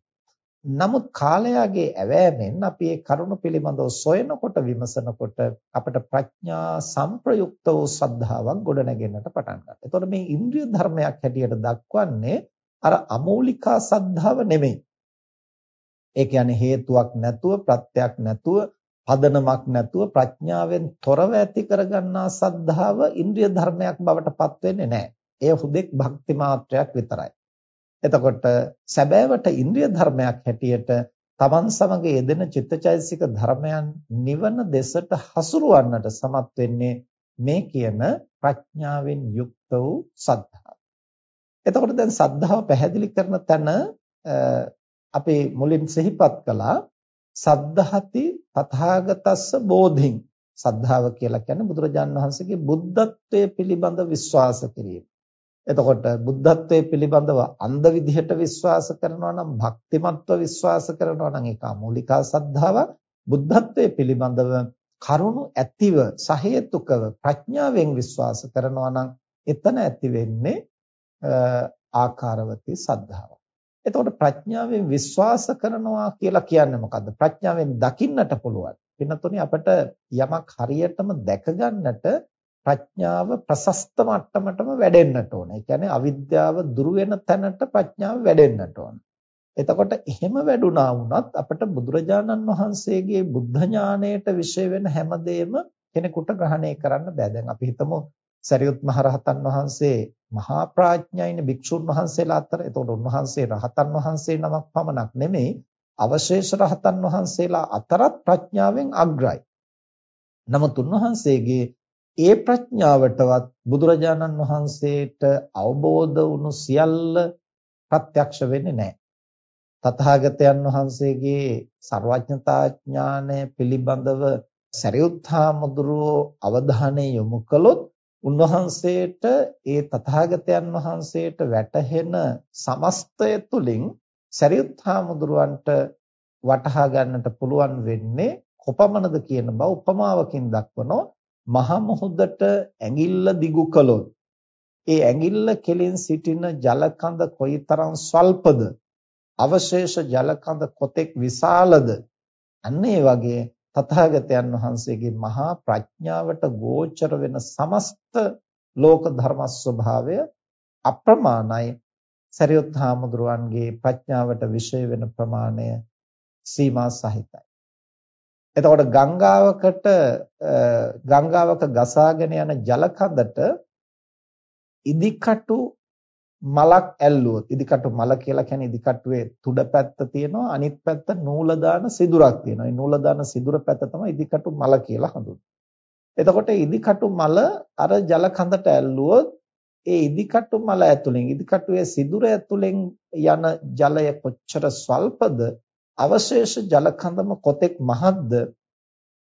[SPEAKER 1] නමුත් කාලයාගේ ඇවෑමෙන් අපි ඒ කරුණ පිළිබඳව සොයනකොට විමසනකොට අපට ප්‍රඥා සංප්‍රයුක්ත වූ සද්ධාාවක් ගොඩනගෙන්නට පටන් ගන්නවා. එතකොට මේ ඉන්ද්‍රිය ධර්මයක් හැටියට දක්වන්නේ අර අමෝලිකා සද්ධාව නෙමෙයි. ඒ කියන්නේ හේතුවක් නැතුව ප්‍රත්‍යක් නැතුව පදනමක් නැතුව ප්‍රඥාවෙන් තොරව ඇති කරගන්නා සද්ධාව ඉන්ද්‍රිය ධර්මයක් බවට පත් වෙන්නේ නැහැ. එය හුදෙක් භක්ති මාත්‍රයක් විතරයි. එතකොට සැබෑවට ඉන්ද්‍රිය ධර්මයක් හැටියට තමන් සමග යෙදෙන චිත්තචෛතසික ධර්මයන් නිවන දෙසට හසුරවන්නට සමත් වෙන්නේ මේ කියන ප්‍රඥාවෙන් යුක්ත වූ සද්ධාව. එතකොට දැන් සද්ධාව පැහැදිලි කරන තැන අපි මුලින් සිහිපත් කළා සද්ධහති තථාගතස්ස බෝධින් සද්ධාව කියලා කියන්නේ බුදුරජාන් වහන්සේගේ බුද්ධත්වයේ පිළිබඳ විශ්වාස කිරීම. එතකොට බුද්ධත්වයේ පිළිබඳව අන්ධ විදිහට විශ්වාස කරනවා නම් භක්තිමත්ව විශ්වාස කරනවා නම් ඒක මූලිකා සද්ධාවක්. බුද්ධත්වයේ පිළිබඳව කරුණු ඇතිව සහේතුකව ප්‍රඥාවෙන් විශ්වාස කරනවා නම් එතන ඇති වෙන්නේ ආකාරවතී සද්ධාව. එතකොට ප්‍රඥාවෙන් විශ්වාස කරනවා කියලා කියන්නේ මොකද්ද? ප්‍රඥාවෙන් දකින්නට පුළුවන්. වෙනතුනේ අපිට යමක් හරියටම දැක ගන්නට ප්‍රඥාව ප්‍රසස්ත මට්ටමටම වැඩෙන්නට ඕන. ඒ කියන්නේ අවිද්‍යාව දුරු වෙන තැනට ප්‍රඥාව වැඩෙන්නට ඕන. එතකොට එහෙම වැඩුණා වුණත් අපිට බුදුරජාණන් වහන්සේගේ බුද්ධ ඥාණයට විශේෂ වෙන හැමදේම කෙනෙකුට ග්‍රහණය කරන්න බෑ. දැන් අපි හිතමු සරියුත් මහරහතන් වහන්සේ මහා ප්‍රඥයින භික්ෂුන් වහන්සේලා අතර එතකොට උන්වහන්සේ රහතන් වහන්සේ නමක් පමණක් නෙමෙයි අවශේෂ රහතන් වහන්සේලා අතරත් ප්‍රඥාවෙන් අග්‍රයි. නමුත් උන්වහන්සේගේ ඒ ප්‍රඥාවටවත් බුදුරජාණන් වහන්සේට අවබෝධ වුණු සියල්ල ප්‍රත්‍යක්ෂ වෙන්නේ නැහැ. තථාගතයන් වහන්සේගේ ਸਰවඥතා ඥානය පිළිබඳව සරියුත් හාමුදුරුවෝ අවධානය යොමු කළොත් උන්වහන්සේට ඒ තථාගතයන් වහන්සේට වැටහෙන සමස්තය තුලින් සරියුත් හාමුදුරුවන්ට වටහා ගන්නට පුළුවන් වෙන්නේ කොපමණද කියන බව උපමාවකින් දක්වනෝ මහ මුහුදට ඇඟිල්ල දිගු කළොත්. ඒ ඇඟිල්ල කෙලින් සිටින ජලකඳ කොයිතරම් ස්වල්පද? අවශේෂ ජලකඳ කොතෙක් විශාලද? අන්න ඒ වගේ තථාගතයන් වහන්සේගේ මහා ප්‍රඥාවට ගෝචර වෙන සමස්ත ලෝක ධර්ම ස්වභාවය අප්‍රමාණයි සරියුත් හාමුදුරුවන්ගේ ප්‍රඥාවට විශේෂ වෙන ප්‍රමාණය සීමා සහිතයි. එතකොට ගංගාවකට ගංගාවක ගසාගෙන යන ජලකඳට ඉදිකටු මලක් ඇල්ලුවොත් ඉදිකටු මල කියලා කියන්නේ ඉදිකටුවේ තුඩ පැත්ත තියෙනවා අනිත් පැත්ත නූල දාන සිදුරක් තියෙනවා. ඒ නූල දාන සිදුර පැත්ත තමයි ඉදිකටු මල කියලා හඳුන්වන්නේ. එතකොට ඉදිකටු මල අර ජල කඳට ඇල්ලුවොත් ඒ ඉදිකටු මල ඇතුලෙන් ඉදිකටුවේ සිදුර ඇතුලෙන් යන ජලය කොච්චර ස්වල්පද අවශේෂ ජල කඳම කොතෙක් මහත්ද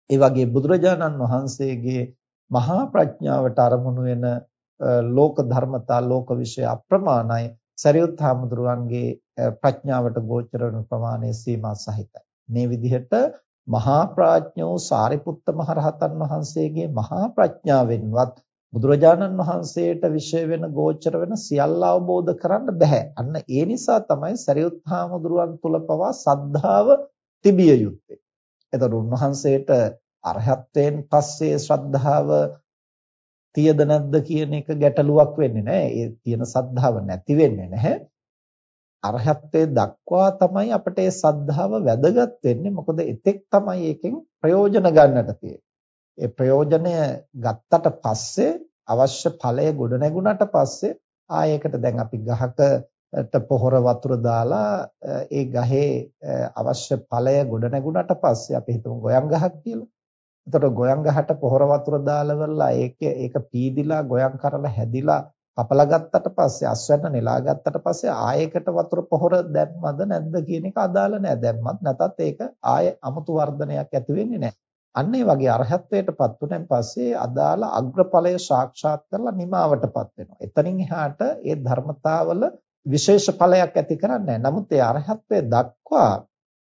[SPEAKER 1] ඒ වගේ බුදුරජාණන් වහන්සේගේ මහා ප්‍රඥාවට අරමුණු වෙන ලෝක ධර්මතා ලෝක විශ්ය අප්‍රමාණයි සරියුත් හාමුදුරුවන්ගේ ප්‍රඥාවට ගෝචර වන ප්‍රමාණය සීමා සහිතයි මේ විදිහට මහා ප්‍රඥෝ සාරිපුත්ත මහරහතන් වහන්සේගේ මහා ප්‍රඥාවෙන්වත් බුදුරජාණන් වහන්සේට විශේෂ වෙන ගෝචර වෙන සියල්ල අවබෝධ කරන්න බෑ. අන්න ඒ නිසා තමයි සරියුත් හාමුදුරුවන් තුල පවා සද්ධාව තිබිය යුත්තේ. එතකොට උන්වහන්සේට අරහත්ත්වයෙන් පස්සේ ශ්‍රද්ධාව තියද නැද්ද කියන එක ගැටලුවක් වෙන්නේ නැහැ. ඒ තියෙන සද්ධාව නැති වෙන්නේ නැහැ. අරහත්ත්වයේ දක්වා තමයි අපිට ඒ සද්ධාව වැදගත් වෙන්නේ. මොකද එතෙක් තමයි ඒකෙන් ප්‍රයෝජන ගන්නට තියෙන්නේ. ඒ ප්‍රයෝජනය ගත්තට පස්සේ අවශ්‍ය ඵලය ගොඩ නැගුණට පස්සේ ආයයකට දැන් අපි ගහකට පොහොර වතුර දාලා ඒ ගහේ අවශ්‍ය ඵලය ගොඩ නැගුණට පස්සේ අපි හිතමු ගොයම් ගහක් කියලා. එතකොට ගොයම් ගහට පොහොර වතුර දාලා ඒක ඒක පීදිලා ගොයම් කරලා හැදිලා කපලා ගත්තට පස්සේ අස්වැන්න නෙලා ගත්තට පස්සේ ආයයකට වතුර පොහොර දැම්මද නැද්ද කියන එක අදාළ නැහැ. දැම්මත් නැතත් ඒක ආයේ 아무තු වර්ධනයක් ඇති වෙන්නේ නැහැ. අන්න ඒ වගේ අරහත්ත්වයටපත් වුණාන් පස්සේ අදාළ අග්‍රඵලය සාක්ෂාත් කරලා නිමාවටපත් වෙනවා. එතනින් එහාට ඒ ධර්මතාවල විශේෂ ඵලයක් ඇති කරන්නේ නැහැ. නමුත් ඒ අරහත්ත්වයට දක්වා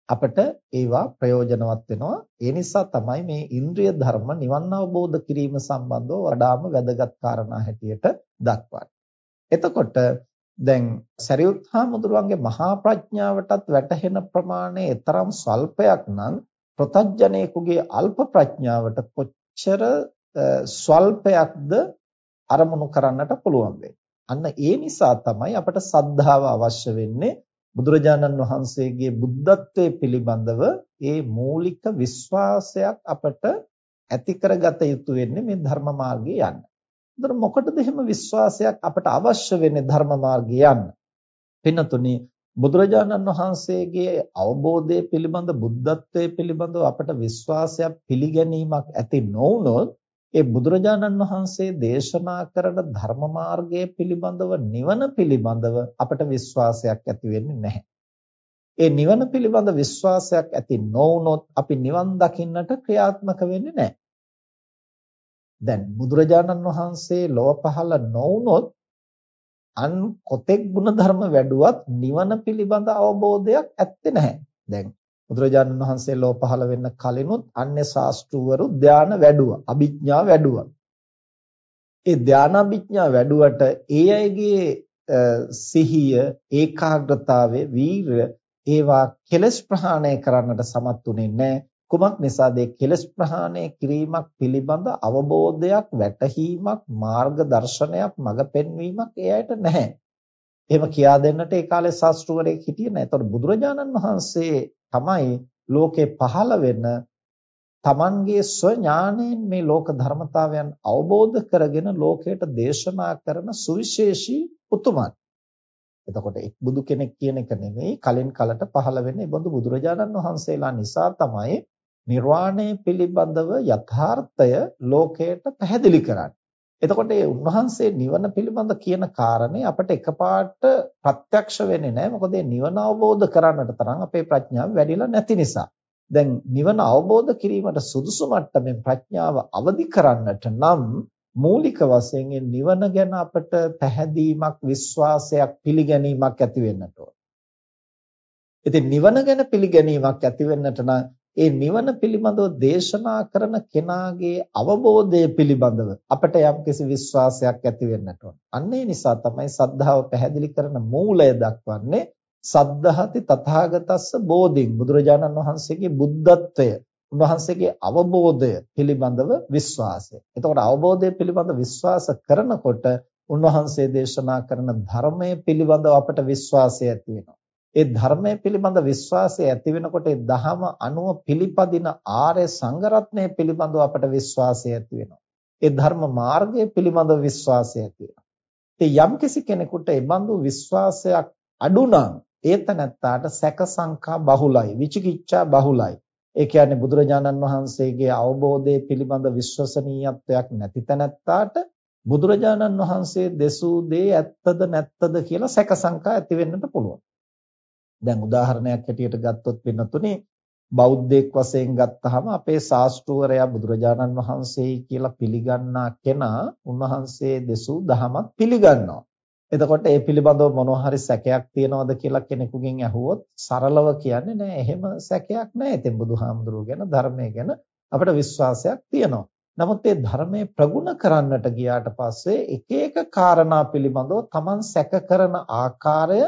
[SPEAKER 1] අපට ඒවා ප්‍රයෝජනවත් වෙනවා. ඒ නිසා තමයි මේ ඉන්ද්‍රිය ධර්ම නිවන් අවබෝධ කිරීම සම්බන්ධව වඩාම වැදගත් කාරණා හැටියට දක්වන්නේ. එතකොට දැන් සරියුත් හාමුදුරුවන්ගේ මහා ප්‍රඥාවටත් වැටහෙන ප්‍රමාණය තරම් ස්වල්පයක් නම් ප්‍රතඥයෙකුගේ අල්ප ප්‍රඥාවට කොච්චර ස්වල්පයක්ද අරමුණු කරන්නට පුළුවන් අන්න ඒ නිසා තමයි අපට සද්ධාව අවශ්‍ය වෙන්නේ බුදුරජාණන් වහන්සේගේ බුද්ධත්වයේ පිළිබඳව ඒ මූලික විශ්වාසයක් අපට ඇති කරගත යුතු වෙන්නේ මේ ධර්ම මාර්ගයේ යන්න. ඒතර මොකටද එහෙම විශ්වාසයක් අපට අවශ්‍ය වෙන්නේ ධර්ම මාර්ගයේ යන්න? පින්නතුනි බුදුරජාණන් වහන්සේගේ අවබෝධය පිළිබඳ බුද්ධත්වයේ පිළිබඳව අපට විශ්වාසයක් පිළිගැනීමක් ඇති නොවුනොත් ඒ බුදුරජාණන් වහන්සේ දේශනා කරන ධර්ම මාර්ගය පිළිබඳව නිවන පිළිබඳව අපට විශ්වාසයක් ඇති වෙන්නේ නැහැ. ඒ නිවන පිළිබඳ විශ්වාසයක් ඇති නොවුනොත් අපි නිවන් දකින්නට ක්‍රියාත්මක වෙන්නේ නැහැ. දැන් බුදුරජාණන් වහන්සේ ලොව පහළ නොවුනොත් අන් කොතෙක් ಗುಣධර්ම වැඩුවත් නිවන පිළිබඳ අවබෝධයක් ඇත්තේ නැහැ. දැන් බුදුරජාණන් වහන්සේ ලෝ පහළ වෙන්න කලිනුත් අන්‍ය ශාස්ත්‍රවරු ධාන වැඩුවා, අභිඥා වැඩුවා. ඒ ධානාභිඥා වැඩුවට ඒ අයගේ සිහිය, ඒකාග්‍රතාවය, වීරය ඒවා කෙලස් ප්‍රහාණය කරන්නට සමත් උනේ නැහැ. කුමක් නිසාද කෙලස් ප්‍රහාණය කිරීමක් පිළිබඳ අවබෝධයක් වැටහීමක් මාර්ගදර්ශනයක් මඟ පෙන්වීමක් එයාට නැහැ. එහෙම කියා දෙන්නට ඒ කාලේ ශාස්ත්‍රවරයෙක් හිටියේ නැහැ. ඒතකොට බුදුරජාණන් වහන්සේ තමයි ලෝකේ පහළ වෙන තමන්ගේ ස්වඥාණයෙන් මේ ලෝක ධර්මතාවයන් අවබෝධ කරගෙන ලෝකයට දේශනා කරන සුවිශේෂී උතුමන්. එතකොට එක් බුදු කෙනෙක් කියන එක නෙමෙයි කලින් කලට පහළ වෙන්නේ බඳු බුදුරජාණන් වහන්සේලා නිසා තමයි නිර්වාණය පිළිබඳව යථාර්ථය ලෝකයට පැහැදිලි කරන්නේ. එතකොට ඒ උන්වහන්සේ නිවන පිළිබඳ කියන කාරණේ අපිට එකපාරට ප්‍රත්‍යක්ෂ වෙන්නේ නැහැ. මොකද මේ නිවන අවබෝධ කරන්නට තරම් අපේ ප්‍රඥාව වැඩිලා නැති නිසා. දැන් නිවන අවබෝධ කිරීමට සුදුසු මට්ටමින් ප්‍රඥාව අවදි කරන්නට නම් මූලික වශයෙන් නිවන ගැන අපට පැහැදීමක් විශ්වාසයක් පිළිගැනීමක් ඇති වෙන්නට ඕන. ඉතින් නිවන ගැන පිළිගැනීමක් ඇති වෙන්නට නම් ඒ නිවන පිළිබඳව දේශනා කරන කෙනාගේ අවබෝධය පිළිබඳව අපට යම්කිසි විශ්වාසයක් ඇති වෙන්නට ඕන. අන්න ඒ නිසා තමයි සද්ධාව පැහැදිලි කරන මූලය දක්වන්නේ සද්ධාති තථාගතස්ස බෝධින් බුදුරජාණන් වහන්සේගේ බුද්ධත්වය උන්වහන්සේගේ අවබෝධය පිළිබඳව විශ්වාසය. එතකොට අවබෝධය පිළිබඳ විශ්වාස කරනකොට උන්වහන්සේ දේශනා කරන ධර්මයේ පිළිබඳව අපට විශ්වාසය ඇති වෙනවා. ඒ ධර්මයේ පිළිබඳ විශ්වාසය ඇති වෙනකොට ඒ දහම අනුව පිළිපදින ආර්ය සංඝරත්නය පිළිබඳව අපට විශ්වාසය ඇති වෙනවා. ඒ ධර්ම මාර්ගය පිළිබඳව විශ්වාසය ඇති වෙනවා. ඉතින් යම්කිසි කෙනෙකුට ඒ බඳු විශ්වාසයක් අඩු නම් ඒතනත්තාට සැක සංකා බහුලයි විචිකිච්ඡා බහුලයි ඒ කියන්නේ බුදුරජාණන් වහන්සේගේ අවබෝධයේ පිළිබඳ විශ්වසනීයත්වයක් නැති තැනැත්තාට බුදුරජාණන් වහන්සේ දෙසූ දේ ඇත්තද නැත්තද කියලා සැක සංකා ඇති වෙන්නට පුළුවන්. දැන් උදාහරණයක් හැටියට ගත්තොත් වෙනතුනේ බෞද්ධයෙක් වශයෙන් ගත්තාම අපේ ශාස්ත්‍රවරයා බුදුරජාණන් වහන්සේ කියලා පිළිගන්නා කෙනා උන්වහන්සේ දෙසූ දහමක් පිළිගන්නවා. එතකොට ඒ පිළිබඳව මොනවා හරි සැකයක් තියනවද කියලා කෙනෙකුගෙන් අහුවොත් සරලව කියන්නේ නෑ එහෙම සැකයක් නෑ. ඉතින් බුදුහාමුදුරුවෝ ගැන ධර්මය ගැන අපිට විශ්වාසයක් තියෙනවා. නමුත් ඒ ධර්මයේ ප්‍රගුණ කරන්නට ගියාට පස්සේ එක එක කාරණා පිළිබඳව Taman සැක කරන ආකාරය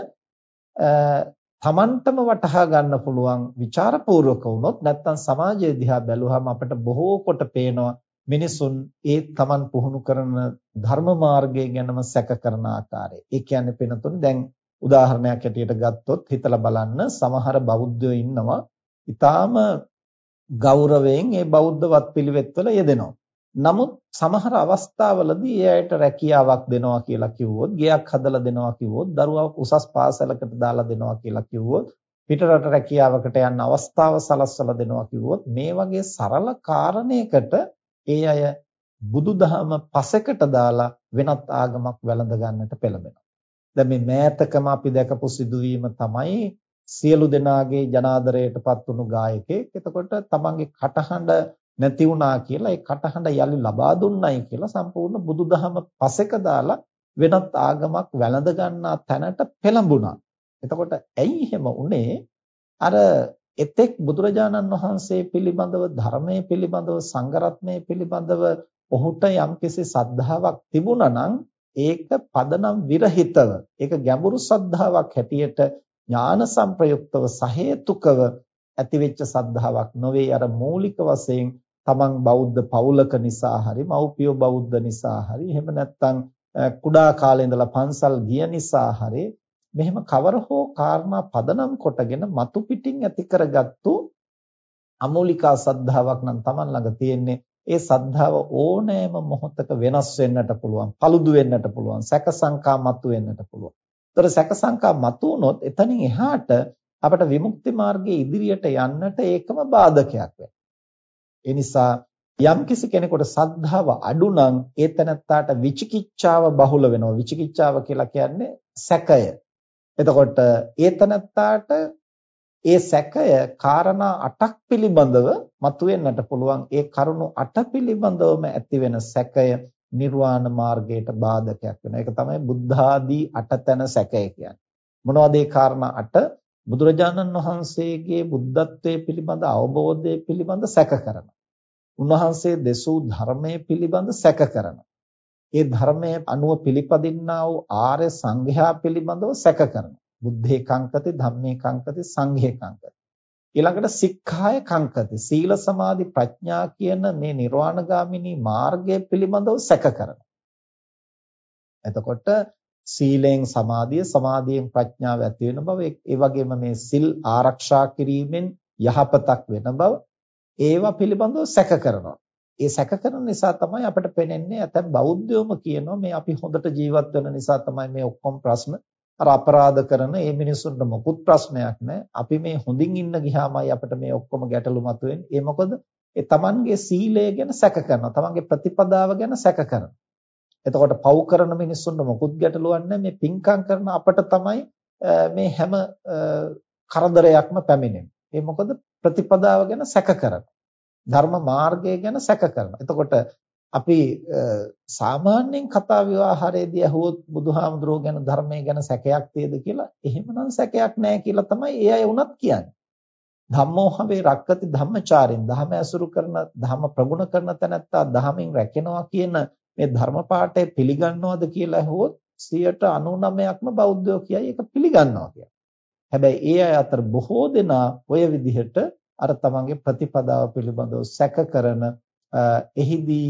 [SPEAKER 1] තමන්ටම වටහා ගන්න පුළුවන් ਵਿਚාරපූර්වක වුණොත් නැත්නම් සමාජය දිහා බැලුවහම අපිට බොහෝ කොට පේනවා මිනිසුන් ඒ තමන් පුහුණු කරන ධර්ම මාර්ගය ගැනම සැක කරන ආකාරය. ඒ කියන්නේ පිනතුනේ දැන් උදාහරණයක් ඇටියට ගත්තොත් හිතලා බලන්න සමහර බෞද්ධයෝ ඉන්නවා ඊටාම ගෞරවයෙන් ඒ බෞද්ධ පිළිවෙත්වල යෙදෙනවා. නමුත් සමහර අවස්ථාවලදී ඒ අයට රැකියාවක් දෙනවා කියලා කිව්වොත්, ගෙයක් හදලා දෙනවා කිව්වොත්, දරුවා උසස් පාසලකට දාලා දෙනවා කියලා කිව්වොත්, පිටරට රැකියාවකට යන්න අවස්ථාව සලස්වලා දෙනවා කිව්වොත් මේ වගේ සරල කාරණයකට ඒ අය බුදුදහම පසෙකට දාලා වෙනත් ආගමක් වැළඳ ගන්නට පෙළඹෙනවා. දැන් මේ මෑතකම අපි දැකපු සිදුවීම තමයි සියලු දෙනාගේ ජනාදරයටපත් වුණු ගායකයෙක්. එතකොට තමන්ගේ කටහඬ නැති වුණා කියලා ඒ කටහඬ යලි ලබා දුන්නයි කියලා සම්පූර්ණ බුදුදහම පසෙක දාලා වෙනත් ආගමක් වැළඳ ගන්නා තැනට පෙළඹුණා. එතකොට ඇයි එහෙම උනේ? අර එතෙක් බුදුරජාණන් වහන්සේ පිළිබඳව ධර්මයේ පිළිබඳව සංඝරත්නයේ පිළිබඳව ඔහුට යම්කිසි සද්ධාාවක් තිබුණා නම් ඒක පදනම් විරහිතව ඒක ගැඹුරු සද්ධාාවක් හැටියට ඥාන සංප්‍රයුක්තව සහේතුකව ඇතිවෙච්ච සද්ධාාවක් නොවේ අර මූලික වශයෙන් තමන් බෞද්ධ පවුලක නිසා හරි මව්පියෝ බෞද්ධ නිසා හරි එහෙම නැත්නම් කුඩා කාලේ ඉඳලා පන්සල් ගිය නිසා හරි මෙහෙම කවර හෝ කාරණා පදනම් කොටගෙන මතු පිටින් ඇති කරගත්තු අමූලිකා සද්ධාාවක් නම් Taman ළඟ තියෙන්නේ ඒ සද්ධාව ඕනෑම මොහොතක වෙනස් වෙන්නට පුළුවන් paludu වෙන්නට පුළුවන් සැක සංකා මතු වෙන්නට පුළුවන්. ඒතර සැක සංකා මතු වුනොත් එතනින් එහාට අපට විමුක්ති මාර්ගයේ ඉදිරියට යන්නට ඒකම බාධකයක් වෙනවා. ඒ නිසා යම්කිසි කෙනෙකුට සද්ධාව අඩු නම් ඒ තැනත්තාට විචිකිච්ඡාව බහුල වෙනවා. විචිකිච්ඡාව කියලා කියන්නේ සැකය. එතකොට ඒ තනත්තාට ඒ සැකය කාරණා 8ක් පිළිබඳව මතුවෙන්නට පුළුවන් ඒ කරුණු 8 පිළිබඳවම ඇති වෙන සැකය නිර්වාණ මාර්ගයට බාධකයක් වෙනවා. ඒක තමයි බුද්ධ ආදී අටතන සැකය කියන්නේ. මොනවද ඒ කාරණා 8? බුදුරජාණන් වහන්සේගේ බුද්ධත්වයේ පිළිබඳ අවබෝධය පිළිබඳ සැක කරනවා. උන්වහන්සේ දෙසූ ධර්මයේ පිළිබඳ සැක කරනවා. ඒ ධර්මයේ අනුව පිළිපදින්නා වූ ආර්ය සංඝයා පිළිබඳව සැක කරනවා. බුද්ධේ කංකති ධම්මේ කංකති සංඝේ කංකති. ඊළඟට සික්ඛාය කංකති. සීල සමාධි ප්‍රඥා කියන මේ නිර්වාණගාමිනී මාර්ගය පිළිබඳව සැක කරනවා. එතකොට සීලෙන් සමාධිය සමාධියෙන් ප්‍රඥාව ඇති වෙන බව ඒ වගේම මේ සිල් ආරක්ෂා කිරීමෙන් යහපතක් වෙන බව ඒවා පිළිබඳව සැක කරනවා. ඒ සැක කරන නිසා තමයි අපිට පේන්නේ ඇතැම් බෞද්ධයෝම කියනවා මේ අපි හොඳට ජීවත් වෙන නිසා තමයි මේ ඔක්කොම ප්‍රශ්න අර අපරාධ කරන මේ මිනිස්සුන්ට මොකුත් ප්‍රශ්නයක් නැහැ. අපි මේ හොඳින් ඉන්න ගියාමයි අපිට මේ ඔක්කොම ගැටලු මතුවෙන්නේ. ඒ මොකද ඒ Tamanගේ සීලය ගැන සැක කරනවා. Tamanගේ ප්‍රතිපදාව ගැන සැක කරනවා. එතකොට පව් කරන මිනිස්සුන්ට මොකුත් ගැටලුවක් නැහැ. මේ පිංකම් කරන අපට තමයි මේ හැම කරදරයක්ම පැමිණෙන්නේ. ඒ මොකද ප්‍රතිපදාව ගැන සැක කරනවා. ධර්ම මාර්ගය ගැන සැක කරනවා. එතකොට අපි සාමාන්‍යයෙන් කතා විවාහාරයේදී අහුවොත් බුදුහාමුදුරුවෝ ගැන ධර්මයේ ගැන සැකයක් තියෙද කියලා එහෙමනම් සැකයක් නැහැ කියලා තමයි ඒ අය උනත් කියන්නේ. ධම්මෝහවේ රක්කති ධම්මචාරින් ධම ඇසුරු කරන ධම ප්‍රගුණ කරන තැනැත්තා ධමෙන් රැකෙනවා කියන මේ ධර්ම පාඩය පිළිගන්නවද කියලා අහුවොත් 99%ක්ම බෞද්ධයෝ කියයි ඒක පිළිගන්නවා කියලා. හැබැයි ඒ අය අතර බොහෝ දෙනා ඔය විදිහට අර තමන්ගේ ප්‍රතිපදාව පිළිබඳව සැක කරන එහිදී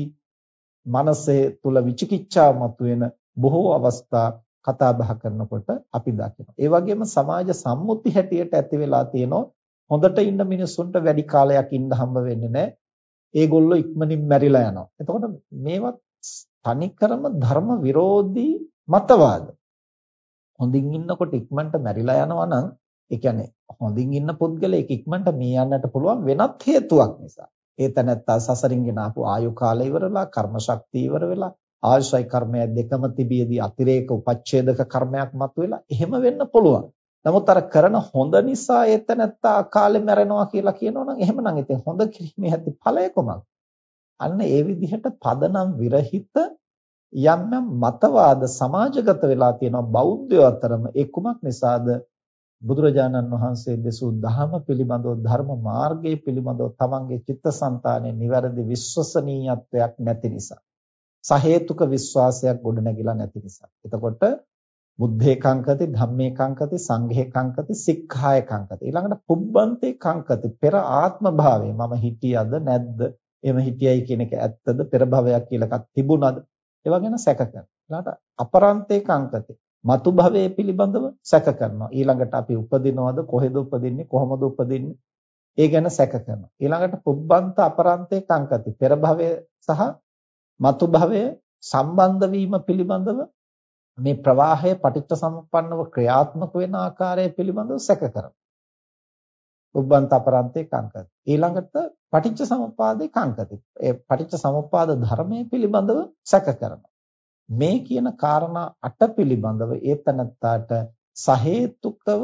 [SPEAKER 1] මනසේ තුල විචිකිච්ඡාව මතුවෙන බොහෝ අවස්ථා කතා බහ කරනකොට අපි දකිනවා. ඒ වගේම සමාජ සම්මුති හැටියට ඇති වෙලා තියෙනවා හොඳට ඉන්න මිනිස්සුන්ට වැඩි කාලයක් ඉන්න හම්බ වෙන්නේ නැහැ. ඒගොල්ලෝ ඉක්මනින් මැරිලා යනවා. එතකොට මේවත් තනිකරම ධර්ම විරෝධී මතවාද. හොඳින් ඉන්නකොට ඉක්මනට මැරිලා යනවා නම් ඒ කියන්නේ හොඳින් ඉන්න පුද්ගලයෙක් ඉක්මනට මේ යන්නට පුළුවන් වෙනත් හේතුවක් නිසා. ඒ තැනත්තා සසරින් ගෙන ආපු ආයු කාලය ඉවරලා කර්ම ශක්තිය ඉවර වෙලා ආයුෂයි කර්මය දෙකම තිබියදී අතිරේක උපච්ඡේදක කර්මයක් මතුවෙලා එහෙම වෙන්න පුළුවන්. නමුත් අර කරන හොඳ නිසා ඒ තැනත්තා කාලේ මැරෙනවා කියලා කියනවනම් එහෙමනම් ඉතින් හොඳ කිරීමේ ඇති ඵලය කොමක්ද? අන්න ඒ විදිහට පදනම් විරහිත යම් යම් මතවාද සමාජගත වෙලා තියෙනවා බෞද්ධයෝ අතරම ඒ කුමක් නිසාද? බුදුරජාණන් වහන්සේ දෙසූ ධර්ම පිළිබඳව ධර්ම මාර්ගයේ පිළිබඳව තමන්ගේ චිත්තසංතානයේ නිවැරදි විශ්වසනීයත්වයක් නැති නිසා සහේතුක විශ්වාසයක් ගොඩනැගිලා නැති නිසා. එතකොට බුද්ධේ කංකති ධම්මේ කංකති සංඝේ කංකති සික්ඛාය කංකති. ඊළඟට පුබ්බන්තේ කංකති පෙර ආත්ම භාවය මම හිටියද නැද්ද? එහෙම හිටියයි කියන එක ඇත්තද පෙර භවයක් කියලා එකක් තිබුණාද ඒවා ගැන සැක කරනවා. ඊළඟට අපරන්තේ කංකති. මතු භවයේ පිළිබඳව සැක කරනවා. ඊළඟට අපි උපදිනවද කොහෙද උපදින්නේ කොහොමද උපදින්නේ? ඒ ගැන සැක කරනවා. ඊළඟට පුබ්බන්ත අපරන්තේ කංකති. පෙර භවය සහ මතු භවය සම්බන්ධ වීම පිළිබඳව මේ ප්‍රවාහය පටිච්ච සමුප්පන්නව ක්‍රියාත්මක වෙන ආකාරය පිළිබඳව සැක කරනවා. උබ්බන්ත අපරන්තේ කංකති. ඊළඟට පටිච්ච සමුප්පාදේ කාංකති. ඒ පටිච්ච සමුප්පාද ධර්මයේ පිළිබඳව සැක කරනවා. මේ කියන කාරණා අට පිළිබඳව ඒ තනත්තාට සහේතුකව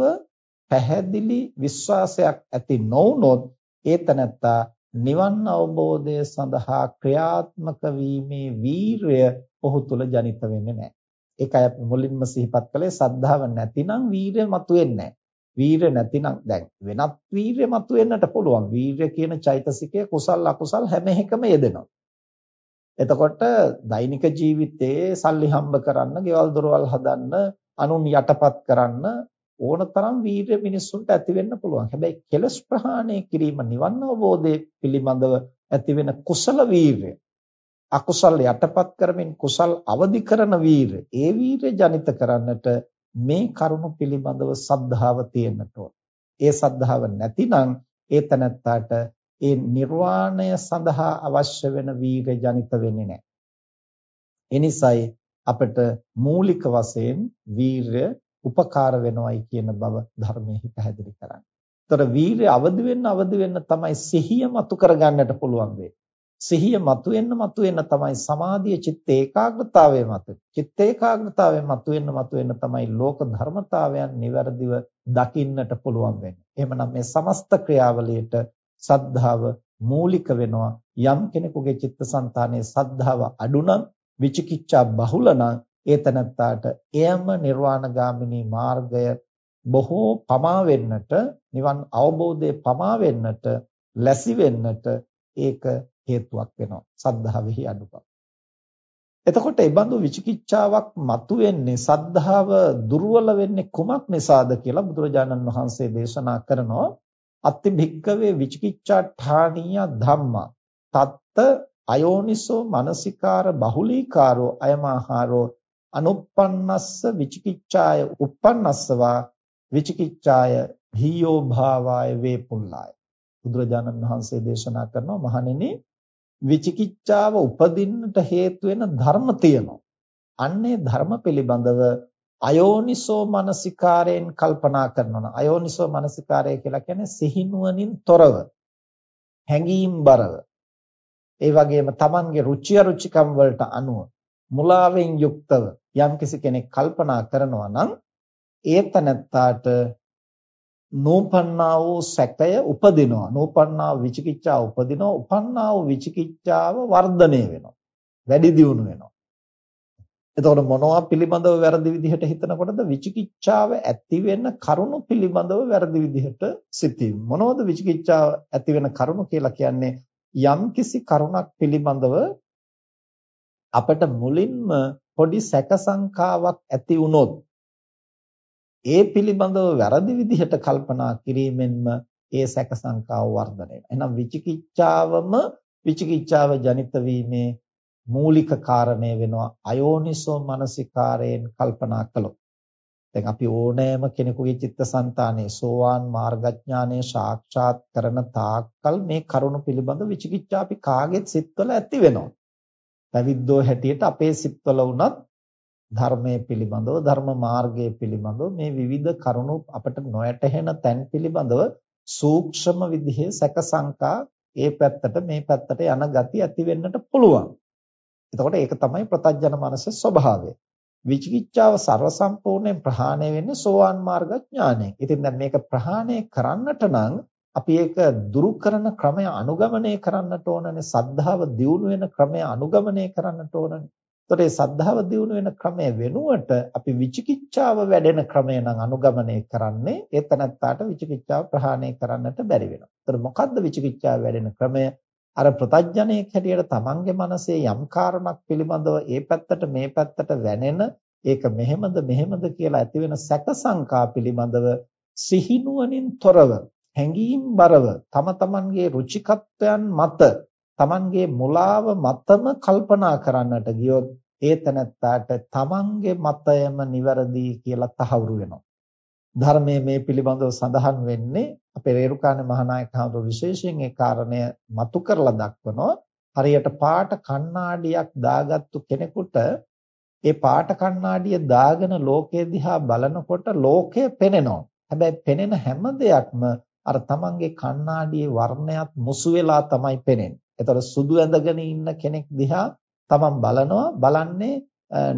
[SPEAKER 1] පැහැදිලි විශ්වාසයක් ඇති නොවුනොත් ඒ තනත්තා නිවන් අවබෝධය සඳහා ක්‍රියාත්මක වීමේ වීරය ඔහු තුල ජනිත වෙන්නේ නැහැ. ඒකයි අපි මුලින්ම සිහිපත් කළේ සද්ධාව නැතිනම් වීරය මතුවෙන්නේ නැහැ. වීරය නැතිනම් දැන් වෙනත් වීරය මතුවෙන්නට පුළුවන්. වීරය කියන චෛතසිකය කුසල් අකුසල් හැම එකම යෙදෙනවා. එතකොට දෛනික ජීවිතයේ සල්ලි හම්බ කරන්න, ගෙවල් දොරවල් හදන්න, අනුන් යටපත් කරන්න ඕනතරම් වීරය මිනිස්සුන්ට ඇති වෙන්න පුළුවන්. හැබැයි කෙලස් ප්‍රහාණය කිරීම නිවන් අවබෝධයේ පිළිබඳව ඇති වෙන කුසල වීරය අකුසල් යටපත් කරමින් කුසල් අවදි කරන වීරය ඒ වීරය ජනිත කරන්නට මේ කරුණු පිළිබඳව සද්ධාව තියෙන්නට ඒ සද්ධාව නැතිනම් ඒ තනත්තාට ඒ නිර්වාණය සඳහා අවශ්‍ය වෙන වීර්ය ජනිත වෙන්නේ නැහැ. එනිසායි අපිට මූලික වශයෙන් වීරය උපකාර වෙනවයි කියන බව ධර්මයේ පැහැදිලි කරන්නේ. ඒතර වීරය අවදි වෙන්න අවදි වෙන්න තමයි සිහිය මතු කරගන්නට පුළුවන් වෙන්නේ. සිහිය මතුවෙන්න මතුවෙන්න තමයි සමාධිය චිත්ත ඒකාග්‍රතාවය මත චිත්ත ඒකාග්‍රතාවය මතුවෙන්න මතුවෙන්න තමයි ලෝක ධර්මතාවයන් નિවරදිව දකින්නට පුළුවන් වෙන්නේ. එහෙමනම් මේ සමස්ත ක්‍රියාවලියට සද්ධාව මූලික වෙනවා. යම් කෙනෙකුගේ චිත්තසංතානයේ සද්ධාව අඩු නම් විචිකිච්ඡා බහුල නම් ඒ තනත්තාට එයම නිර්වාණගාමිනී මාර්ගය බොහෝ පමා වෙන්නට නිවන් අවබෝධයේ පමා වෙන්නට ලැසි වෙන්නට ඒක හේතුවක් වෙනවා. සද්ධාවෙහි අඩුකම. එතකොට ඒ බඳු විචිකිච්ඡාවක් මතුවෙන්නේ සද්ධාව දුර්වල වෙන්නේ කුමක් නිසාද කියලා බුදුරජාණන් වහන්සේ දේශනා කරනවා. අත්ති භික්කවේ විචිකිච්ඡා ඨානීය ධම්මා. තත්ත අයෝනිසෝ මනසිකාර බහුලීකාරෝ අයමාහාරෝ අනුප්පන්නස්ස විචිකිච්ඡාය uppannස්සවා විචිකිච්ඡාය භීයෝ භාවාය වේපුල්ලාය. බුදුරජාණන් වහන්සේ දේශනා කරනවා මහණෙනි විචිකිච්ඡාව උපදින්නට හේතු වෙන ධර්ම තියෙනවා. අන්නේ ධර්ම පිළිබඳව අයෝනිසෝ මනසිකාරයෙන් කල්පනා කරනවා. අයෝනිසෝ මනසිකාරය කියලා කියන්නේ සිහිනුවණින් තොරව, හැඟීම් බරව. ඒ වගේම Tamanගේ රුචි අරුචිකම් වලට අනුව මුලාවෙන් යුක්තව යම්කිසි කෙනෙක් කල්පනා කරනවා නම් ඒතනත්තාට නූපන්නා වූ සැකය උපදිනවා. නූපන්නා වූ විචිකිච්ඡාව උපදිනවා. උපන්නා වූ විචිකිච්ඡාව වර්ධනය වෙනවා. වැඩි දියුණු වෙනවා. එතකොට මොනවා පිළිබඳව වැරදි විදිහට හිතනකොටද? විචිකිච්ඡාව ඇති වෙන කරුණු පිළිබඳව වැරදි විදිහට සිතීම. මොනවද විචිකිච්ඡාව ඇති වෙන කරුණු කියලා කියන්නේ? යම්කිසි කරුණක් පිළිබඳව අපිට මුලින්ම පොඩි සැක සංකාවක් ඇති වුණොත් ඒ පිළිබඳව වැරදි විදිහට කල්පනා කිරීමෙන්ම ඒ සැක සංකාව වර්ධනය වෙනවා. එහෙනම් විචිකිච්ඡාවම විචිකිච්ඡාව ජනිත වීමේ මූලික කාරණය වෙනවා අයෝනිසෝ මනසිකාරයෙන් කල්පනා කළොත්. දැන් අපි ඕනෑම කෙනෙකුගේ චිත්තසංතානයේ සෝවාන් මාර්ගඥානය සාක්ෂාත් කරන තාක්කල් මේ කරුණ පිළිබඳ විචිකිච්ඡා අපි කාගෙත් සිත්වල ඇති වෙනවා. පැවිද්දෝ හැටියට අපේ සිත්වල වුණත් ධර්මයේ පිළිබඳව ධර්ම මාර්ගයේ පිළිබඳව මේ විවිධ කරුණු අපට නොයැටහෙන තැන් පිළිබඳව සූක්ෂම විදිහේ සැක සංකා ඒ පැත්තට මේ පැත්තට යන ගති ඇති වෙන්නට පුළුවන්. එතකොට ඒක තමයි ප්‍රතඥ මනසේ ස්වභාවය. විචිකිච්ඡාව ਸਰව සම්පූර්ණයෙන් ප්‍රහාණය වෙන්නේ සෝවාන් මාර්ග ඥානයෙන්. ඉතින් දැන් මේක ප්‍රහාණය කරන්නට නම් අපි ඒක දුරු කරන ක්‍රමය අනුගමනය කරන්නට ඕනනේ. සද්ධාව දියුණු වෙන ක්‍රමය අනුගමනය කරන්නට ඕනනේ. එතකොට මේ සද්ධාව දියුණු වෙන ක්‍රමය වෙනුවට අපි විචිකිච්ඡාව වැඩෙන ක්‍රමය නම් අනුගමනය කරන්නේ ඒ තනත්තාට විචිකිච්ඡාව ප්‍රහාණය කරන්නට බැරි වෙනවා. එතකොට මොකද්ද විචිකිච්ඡාව වැඩෙන ක්‍රමය? අර ප්‍රතඥයෙක් හැටියට තමන්ගේ මනසේ යම් කාරණක් පිළිබඳව ඒ පැත්තට මේ පැත්තට වැනෙන ඒක මෙහෙමද මෙහෙමද කියලා ඇති වෙන සැක සංකා පිළිබඳව සිහිනුවණින් තොරව හැඟීම් බරව තම තමන්ගේ රුචිකත්වයන් මත තමන්ගේ මුලාව මතම කල්පනා කරන්නට ගියොත් ඒ තැනැත්තාට තමන්ගේ මතයම නිවැරදි කියලා තහවුරු වෙනවා. ධර්මයේ මේ පිළිබඳව සඳහන් වෙන්නේ අපේ රේරුකාණේ මහානායක හඳු විශේෂයෙන් ඒ කාරණය මතු කරලා දක්වනවා. හරියට පාට කණ්ණාඩියක් දාගත්තු කෙනෙකුට ඒ පාට කණ්ණාඩිය දාගෙන ලෝකයේ දිහා බලනකොට ලෝකය පෙනෙනවා. හැබැයි පෙනෙන හැම දෙයක්ම අර තමන්ගේ කණ්ණාඩියේ වර්ණයත් මුසු වෙලා තමයි පෙනෙන්නේ. ඒතර සුදු ඇඳගෙන ඉන්න කෙනෙක් දිහා තමන් බලනවා බලන්නේ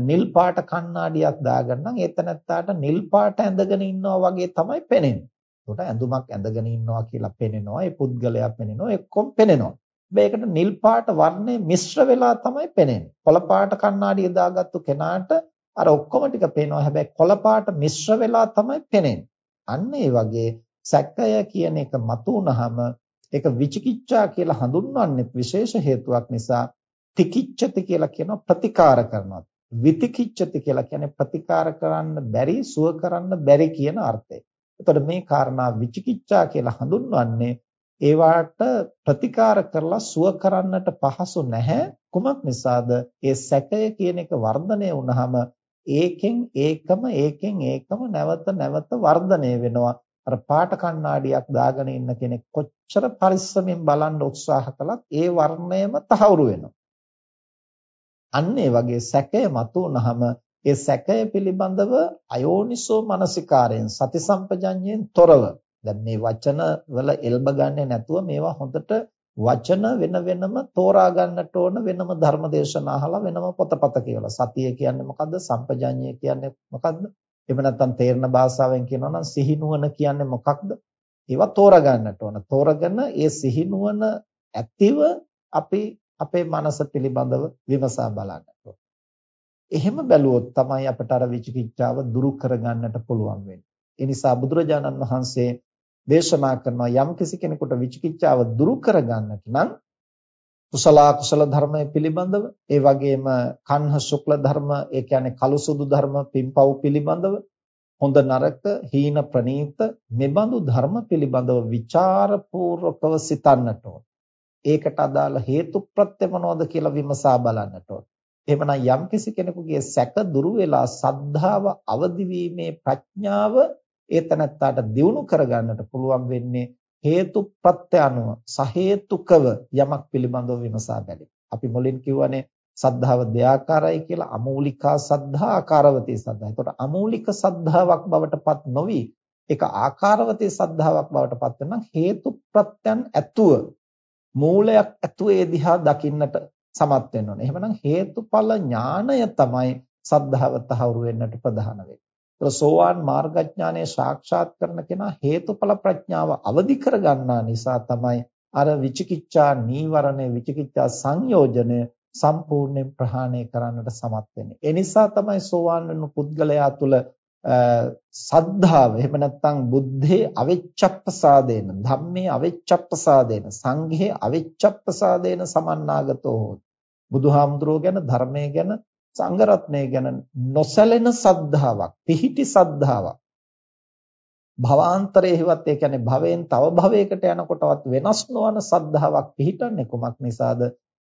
[SPEAKER 1] නිල් පාට කණ්ණාඩියක් දාගන්නම් ඒතනත්තාට නිල් පාට ඇඳගෙන ඉන්නවා වගේ තමයි පෙනෙන්නේ. ඒකට ඇඳුමක් ඇඳගෙන ඉන්නවා කියලා පෙනෙනවා. ඒ පුද්ගලයා පෙනෙනවා. එක්කොම පෙනෙනවා. මේකට නිල් පාට වර්ණය මිශ්‍ර වෙලා තමයි පෙනෙන්නේ. කොළ පාට කණ්ණාඩිය දාගත්තු කෙනාට අර ඔක්කොම ටික පේනවා. හැබැයි කොළ පාට මිශ්‍ර වෙලා තමයි පෙනෙන්නේ. අන්න ඒ වගේ සැකය කියන එක මතු වුනහම ඒක විචිකිච්ඡා කියලා හඳුන්වන්නේ විශේෂ හේතුවක් නිසා තිකිච්ඡති කියලා කියනවා ප්‍රතිකාර කරනවා. විතිකිච්ඡති කියලා කියන්නේ ප්‍රතිකාර කරන්න බැරි, සුව කරන්න බැරි කියන අර්ථය. එතකොට මේ කාරණා විචිකිච්ඡා කියලා හඳුන්වන්නේ ඒවාට ප්‍රතිකාර කරලා සුව කරන්නට පහසු නැහැ. කුමක් නිසාද? ඒ සැකය කියන එක වර්ධනය වුනහම ඒකෙන් ඒකම ඒකෙන් ඒකම නැවත නැවත වර්ධනය වෙනවා. අර පාට කණ්ණාඩියක් දාගෙන ඉන්න කෙනෙක් කොච්චර පරිස්සමෙන් බලන්න උත්සාහ කළත් ඒ වර්ණයම තහවුරු වෙනවා. අන්න ඒ වගේ සැකය මතුවනහම ඒ සැකය පිළිබඳව අයෝනිසෝ මනසිකාරයෙන් සති සම්පජඤ්ඤයෙන් තොරව දැන් මේ වචන වල එල්බ ගන්නේ නැතුව මේවා හොඳට වචන වෙන වෙනම තෝරා ගන්නට ඕන වෙනම ධර්මදේශන අහලා වෙනම පොතපත කියලා. සතිය කියන්නේ මොකද්ද? සම්පජඤ්ඤය කියන්නේ මොකද්ද? එහෙම නැත්නම් තේරෙන භාෂාවෙන් කියනවා නම් සිහිනුවන කියන්නේ මොකක්ද? ඒවා තෝරගන්නට ඕන. තෝරගෙන ඒ සිහිනුවන ඇතිව අපි අපේ මනස පිළිබඳව විමසා බලන්නට ඕන. එහෙම බැලුවොත් තමයි අපට අර විචිකිච්ඡාව දුරු කරගන්නට පුළුවන් වෙන්නේ. ඒ නිසා බුදුරජාණන් වහන්සේ දේශනා කරනවා යම් කිසි කෙනෙකුට විචිකිච්ඡාව දුරු කරගන්නට නම් කුසල කුසල ධර්මය පිළිබඳව ඒ වගේම කන්හ ශුක්ල ධර්ම ඒ කියන්නේ කළු සුදු ධර්ම පින්පව් පිළිබඳව හොඳ නරක හීන ප්‍රනීත මෙබඳු ධර්ම පිළිබඳව ਵਿਚාරපූර්වකව සිතන්නට ඕන. ඒකට අදාළ හේතු ප්‍රත්‍ය මොනවද කියලා විමසා බලන්නට ඕන. එහෙමනම් යම්කිසි කෙනෙකුගේ සැක දුරු වෙලා සද්ධාව අවදි වීමේ ප්‍රඥාව ඒතනත්තාට දියුණු කරගන්නට පුළුවන් වෙන්නේ හේතු ප්‍රත්‍ය අනුව සහේතුකව යමක් පිළිබඳව විමසා බැලීම. අපි මුලින් කිව්වනේ සද්ධාව දෙආකාරයි කියලා අමූලිකා සද්ධා ආකාරවතී සද්ධා. ඒකට අමූලික සද්ධාාවක් බවට පත් නොවි ඒක ආකාරවතී සද්ධාාවක් බවට පත් වෙන හේතු ප්‍රත්‍යයන් ඇතුව මූලයක් ඇතුව ඒ දිහා දකින්නට සමත් වෙන්න ඕනේ. එහෙමනම් හේතුඵල ඥාණය තමයි සද්ධාව තහවුරු වෙන්නට ප්‍රධාන වෙන්නේ. ඒතර සෝවාන් මාර්ගඥානය සාක්ෂාත් කරන කෙනා හේතුඵල ප්‍රඥාව අවදි කර ගන්නා නිසා තමයි අර විචිකිච්ඡා නීවරණය විචිකිච්ඡා සංයෝජනය සම්පූර්ණයෙන් ප්‍රහාණය කරන්නට සමත් වෙන්නේ. ඒ නිසා තමයි සෝවාන් වෙන පුද්ගලයා තුළ සද්ධාව එහෙම නැත්නම් බුද්ධේ අවිච්ඡප්පසාදේන ධම්මේ අවිච්ඡප්පසාදේන සංඝේ අවිච්ඡප්පසාදේන සමන්නාගතෝ හොත් බුදුහාමුදුරුවෝ ගැන ධර්මයේ ගැන සංඝ රත්නය ගැන නොසැලෙන සද්ධාාවක් පිහිටි සද්ධාාවක් භවාන්තරයේවත් ඒ කියන්නේ භවයෙන් තව භවයකට යනකොටවත් වෙනස් නොවන සද්ධාාවක් පිහිටන්නේ කුමක් නිසාද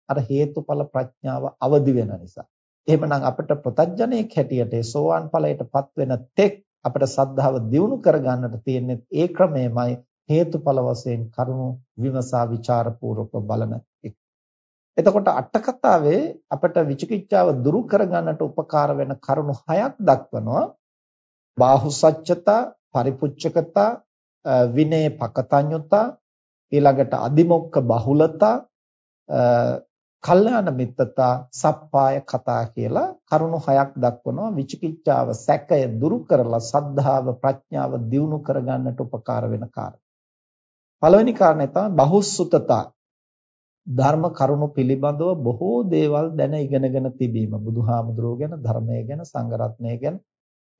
[SPEAKER 1] අර හේතුඵල ප්‍රඥාව අවදි වෙන නිසා එහෙමනම් අපිට ප්‍රතඥයෙක් හැටියට සෝවාන් ඵලයටපත් වෙන තෙක් අපිට සද්ධාව දියුණු කරගන්නට තියෙන්නේ ඒ ක්‍රමයමයි හේතුඵල වශයෙන් කරුණු විමසා ਵਿਚාරපූර්වක බලන එක. එතකොට අට කතාවේ අපිට විචිකිච්ඡාව දුරු කරගන්නට උපකාර වෙන කරුණු හයක් දක්වනවා. බාහුසච්චතා, පරිපුච්ඡකතා, විනේ පකතඤ්ඤතා, ඊළඟට අදිමොක්ක බහුලතා, කල්යාණ මිත්තතා සප්පාය කතා කියලා කරුණු හයක් දක්වනවා විචිකිච්ඡාව සැකය දුරු කරලා සද්ධාව ප්‍රඥාව දියුණු කරගන්නට උපකාර වෙන කාරණා. පළවෙනි කාරණය තමයි බහුසුතතා ධර්ම කරුණු පිළිබඳව බොහෝ දේවල් දැන ඉගෙනගෙන තිබීම බුදුහාමුදුරුවෝ ගැන ධර්මය ගැන සංඝ රත්නය ගැන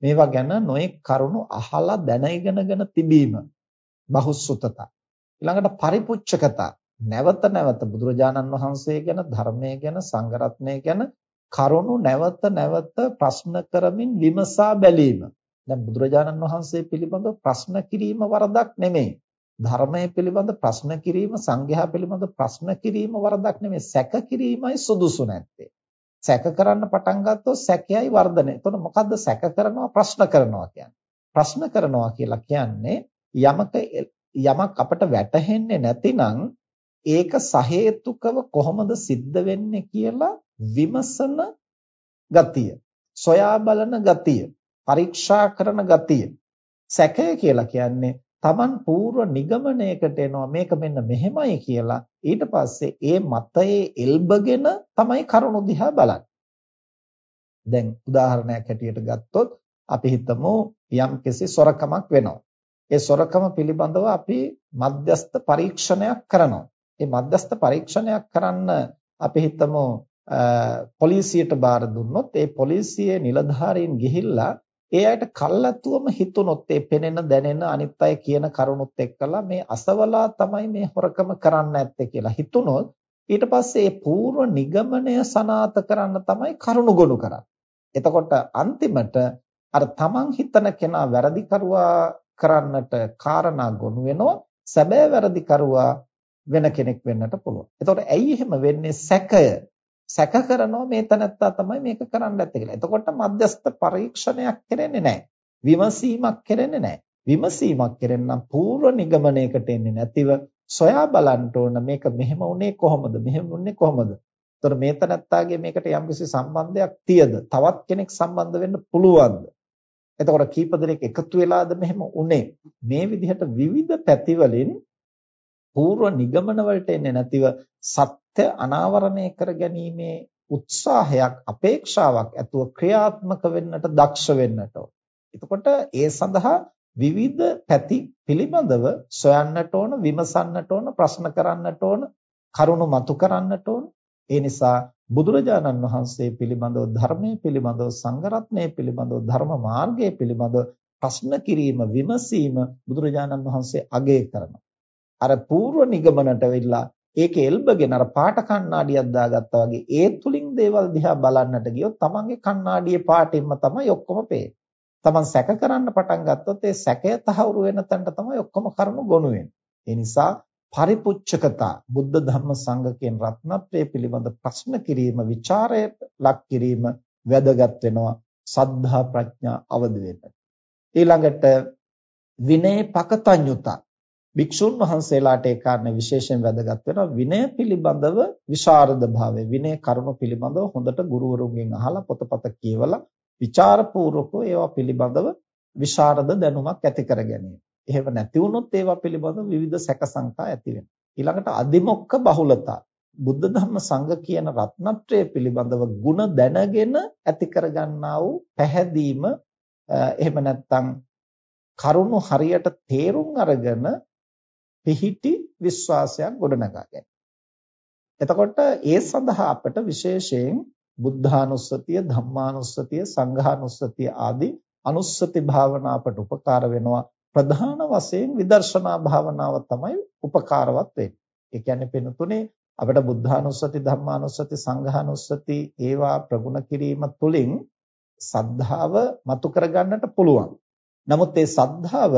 [SPEAKER 1] මේවා ගැන නොඑක් කරුණු අහලා දැන ඉගෙනගෙන තිබීම බහුසුතතා ඊළඟට පරිපුච්ඡකතා නැවත නැවත බුදුරජාණන් වහන්සේ ගැන ධර්මය ගැන සංඝරත්නය ගැන කරුණු නැවත නැවත ප්‍රශ්න කරමින් විමසා බැලීම. දැන් බුදුරජාණන් වහන්සේ පිළිබඳව ප්‍රශ්න කිරීම වරදක් නෙමෙයි. ධර්මයේ පිළිබඳ ප්‍රශ්න කිරීම සංඝයා පිළිබඳ ප්‍රශ්න කිරීම වරදක් නෙමෙයි. සැක කිරීමයි සුදුසු නැත්තේ. සැක කරන්න පටන් ගත්තොත් සැකයයි වර්ධනය. එතකොට මොකද්ද සැක කරනවා ප්‍රශ්න කරනවා කියන්නේ? ප්‍රශ්න කරනවා කියලා කියන්නේ යමක යමක් අපට වැටහෙන්නේ නැතිනම් ඒක සහේතුකව කොහොමද සිද්ධ වෙන්නේ කියලා විමසන ගතිය සොයා බලන ගතිය පරීක්ෂා කරන ගතිය සැකය කියලා කියන්නේ Taman පූර්ව නිගමනයකට එනවා. මේක මෙන්න මෙහෙමයි කියලා. ඊට පස්සේ ඒ මතයේ එල්බගෙන තමයි කරුණු දිහා බලන්නේ. දැන් උදාහරණයක් හැටියට ගත්තොත් අපි හිතමු යම් කිසි සොරකමක් වෙනවා. ඒ සොරකම පිළිබඳව අපි මධ්‍යස්ත පරීක්ෂණයක් කරනවා. මේ මධ්‍යස්ථ පරීක්ෂණයක් කරන්න අපි හිතමු පොලිසියට බාර දුන්නොත් ඒ පොලිසියේ නිලධාරීන් ගිහිල්ලා ඒ අයට කල්ලාතුවම හිතුනොත් ඒ පෙනෙන දැනෙන අනිත් අය කියන කරුණුත් එක්කලා මේ අසවලා තමයි මේ හොරකම කරන්න ඇත්තේ කියලා හිතුනොත් ඊට පස්සේ ඒ పూర్ව නිගමනය සනාත කරන්න තමයි කරුණු ගොනු කරන්නේ. එතකොට අන්තිමට අර තමන් හිතන කෙනා වැරදිකරුවා කරන්නට කාරණා ගොනු වෙනවා. සැබෑ වැරදිකරුවා වෙන කෙනෙක් වෙන්නට පුළුවන්. එතකොට ඇයි එහෙම වෙන්නේ සැකය? සැක කරනවා මේ තනත්තා තමයි මේක කරන්න ඇත්තේ කියලා. එතකොට මධ්‍යස්ථ පරීක්ෂණයක් කරන්නේ නැහැ. විමසීමක් කරන්නේ නැහැ. විමසීමක් කරෙන්නම් පූර්ව නිගමනයකට එන්නේ නැතිව සොයා බලන්න ඕන මේක මෙහෙම වුණේ කොහොමද? මෙහෙම වුණේ කොහොමද? එතකොට මේ තනත්තාගේ මේකට යම්කිසි සම්බන්ධයක් තියද? තවත් කෙනෙක් සම්බන්ධ වෙන්න පුළුවන්ද? එතකොට කීප දෙනෙක් එකතු වෙලාද මෙහෙම උනේ මේ විදිහට විවිධ පැතිවලින් పూర్ව නිගමන වලට එන්නේ නැතිව සත්‍ය අනාවරණය කර ගැනීමේ උත්සාහයක් අපේක්ෂාවක් ඇතුව ක්‍රියාත්මක වෙන්නට දක්ෂ වෙන්නට. එතකොට ඒ සඳහා විවිධ පැති පිළිබඳව සොයන්නට ඕන විමසන්නට ඕන ප්‍රශ්න කරන්නට ඕන කරුණු මතු කරන්නට ඕන. ඒ නිසා බුදුරජාණන් වහන්සේ පිළිබඳව ධර්මයේ පිළිබඳව සංඝරත්නයේ පිළිබඳව ධර්ම මාර්ගයේ පිළිබඳව ප්‍රශ්න කිරීම විමසීම බුදුරජාණන් වහන්සේ අගය කරනවා. අර పూర్ව නිගමනට වෙලා ඒක එල්බගෙන අර පාට කණ්ණාඩියක් දාගත්තා වගේ ඒ තුලින් දේවල් දිහා බලන්නට ගියොත් තමන්ගේ කණ්ණාඩියේ පාටින්ම තමයි ඔක්කොම පේන්නේ. තමන් සැක කරන්න පටන් ගත්තොත් ඒ සැකය තහවුරු වෙන තැනට තමයි ඔක්කොම කරුණු ගොනු වෙන්නේ. ඒ නිසා පරිපුච්ඡකතා බුද්ධ ධම්ම සංඝ කියන රත්නත්‍රය පිළිබඳ ප්‍රශ්න කිරීම, ਵਿਚාරයට ලක් කිරීම වැදගත් වෙනවා. සද්ධා ප්‍රඥා අවදි වෙන්න. ඊළඟට විනය පකතඤ්ඤුතා භික්ෂුන් වහන්සේලාට ඒ කාරණේ විශේෂයෙන් වැදගත් වෙනවා විනය පිළිබඳව විශාරද භාවය විනය කරුණු පිළිබඳව හොඳට ගුරුවරුන්ගෙන් අහලා පොතපත කියවලා ਵਿਚාරපූර්වකව ඒවා පිළිබඳව විශාරද දැනුමක් ඇති කර ගැනීම. එහෙම නැති වුණොත් ඒවා පිළිබඳව විවිධ සැකසංකා ඇති වෙනවා. ඊළඟට අදිමොක්ක බහුලතා බුද්ධ ධම්ම සංඝ කියන රත්නත්‍රය පිළිබඳව ಗುಣ දැනගෙන ඇති කරගන්නා වූ පැහැදීම එහෙම නැත්නම් කරුණු හරියට තේරුම් අරගෙන පිහිටි විශ්වාසයක් ගොඩනගා ගැනීම. එතකොට ඒ සඳහා අපට විශේෂයෙන් බුද්ධානුස්සතිය, ධම්මානුස්සතිය, සංඝානුස්සතිය ආදී අනුස්සති භාවනා අපට උපකාර වෙනවා. ප්‍රධාන වශයෙන් විදර්ශනා භාවනාව තමයි උපකාරවත් වෙන්නේ. ඒ කියන්නේ පින්තුනේ අපිට බුද්ධානුස්සති, ධම්මානුස්සති, සංඝානුස්සති ඒවා ප්‍රගුණ කිරීම තුළින් සද්ධාව මතු කරගන්නට පුළුවන්. නමුත් ඒ සද්ධාව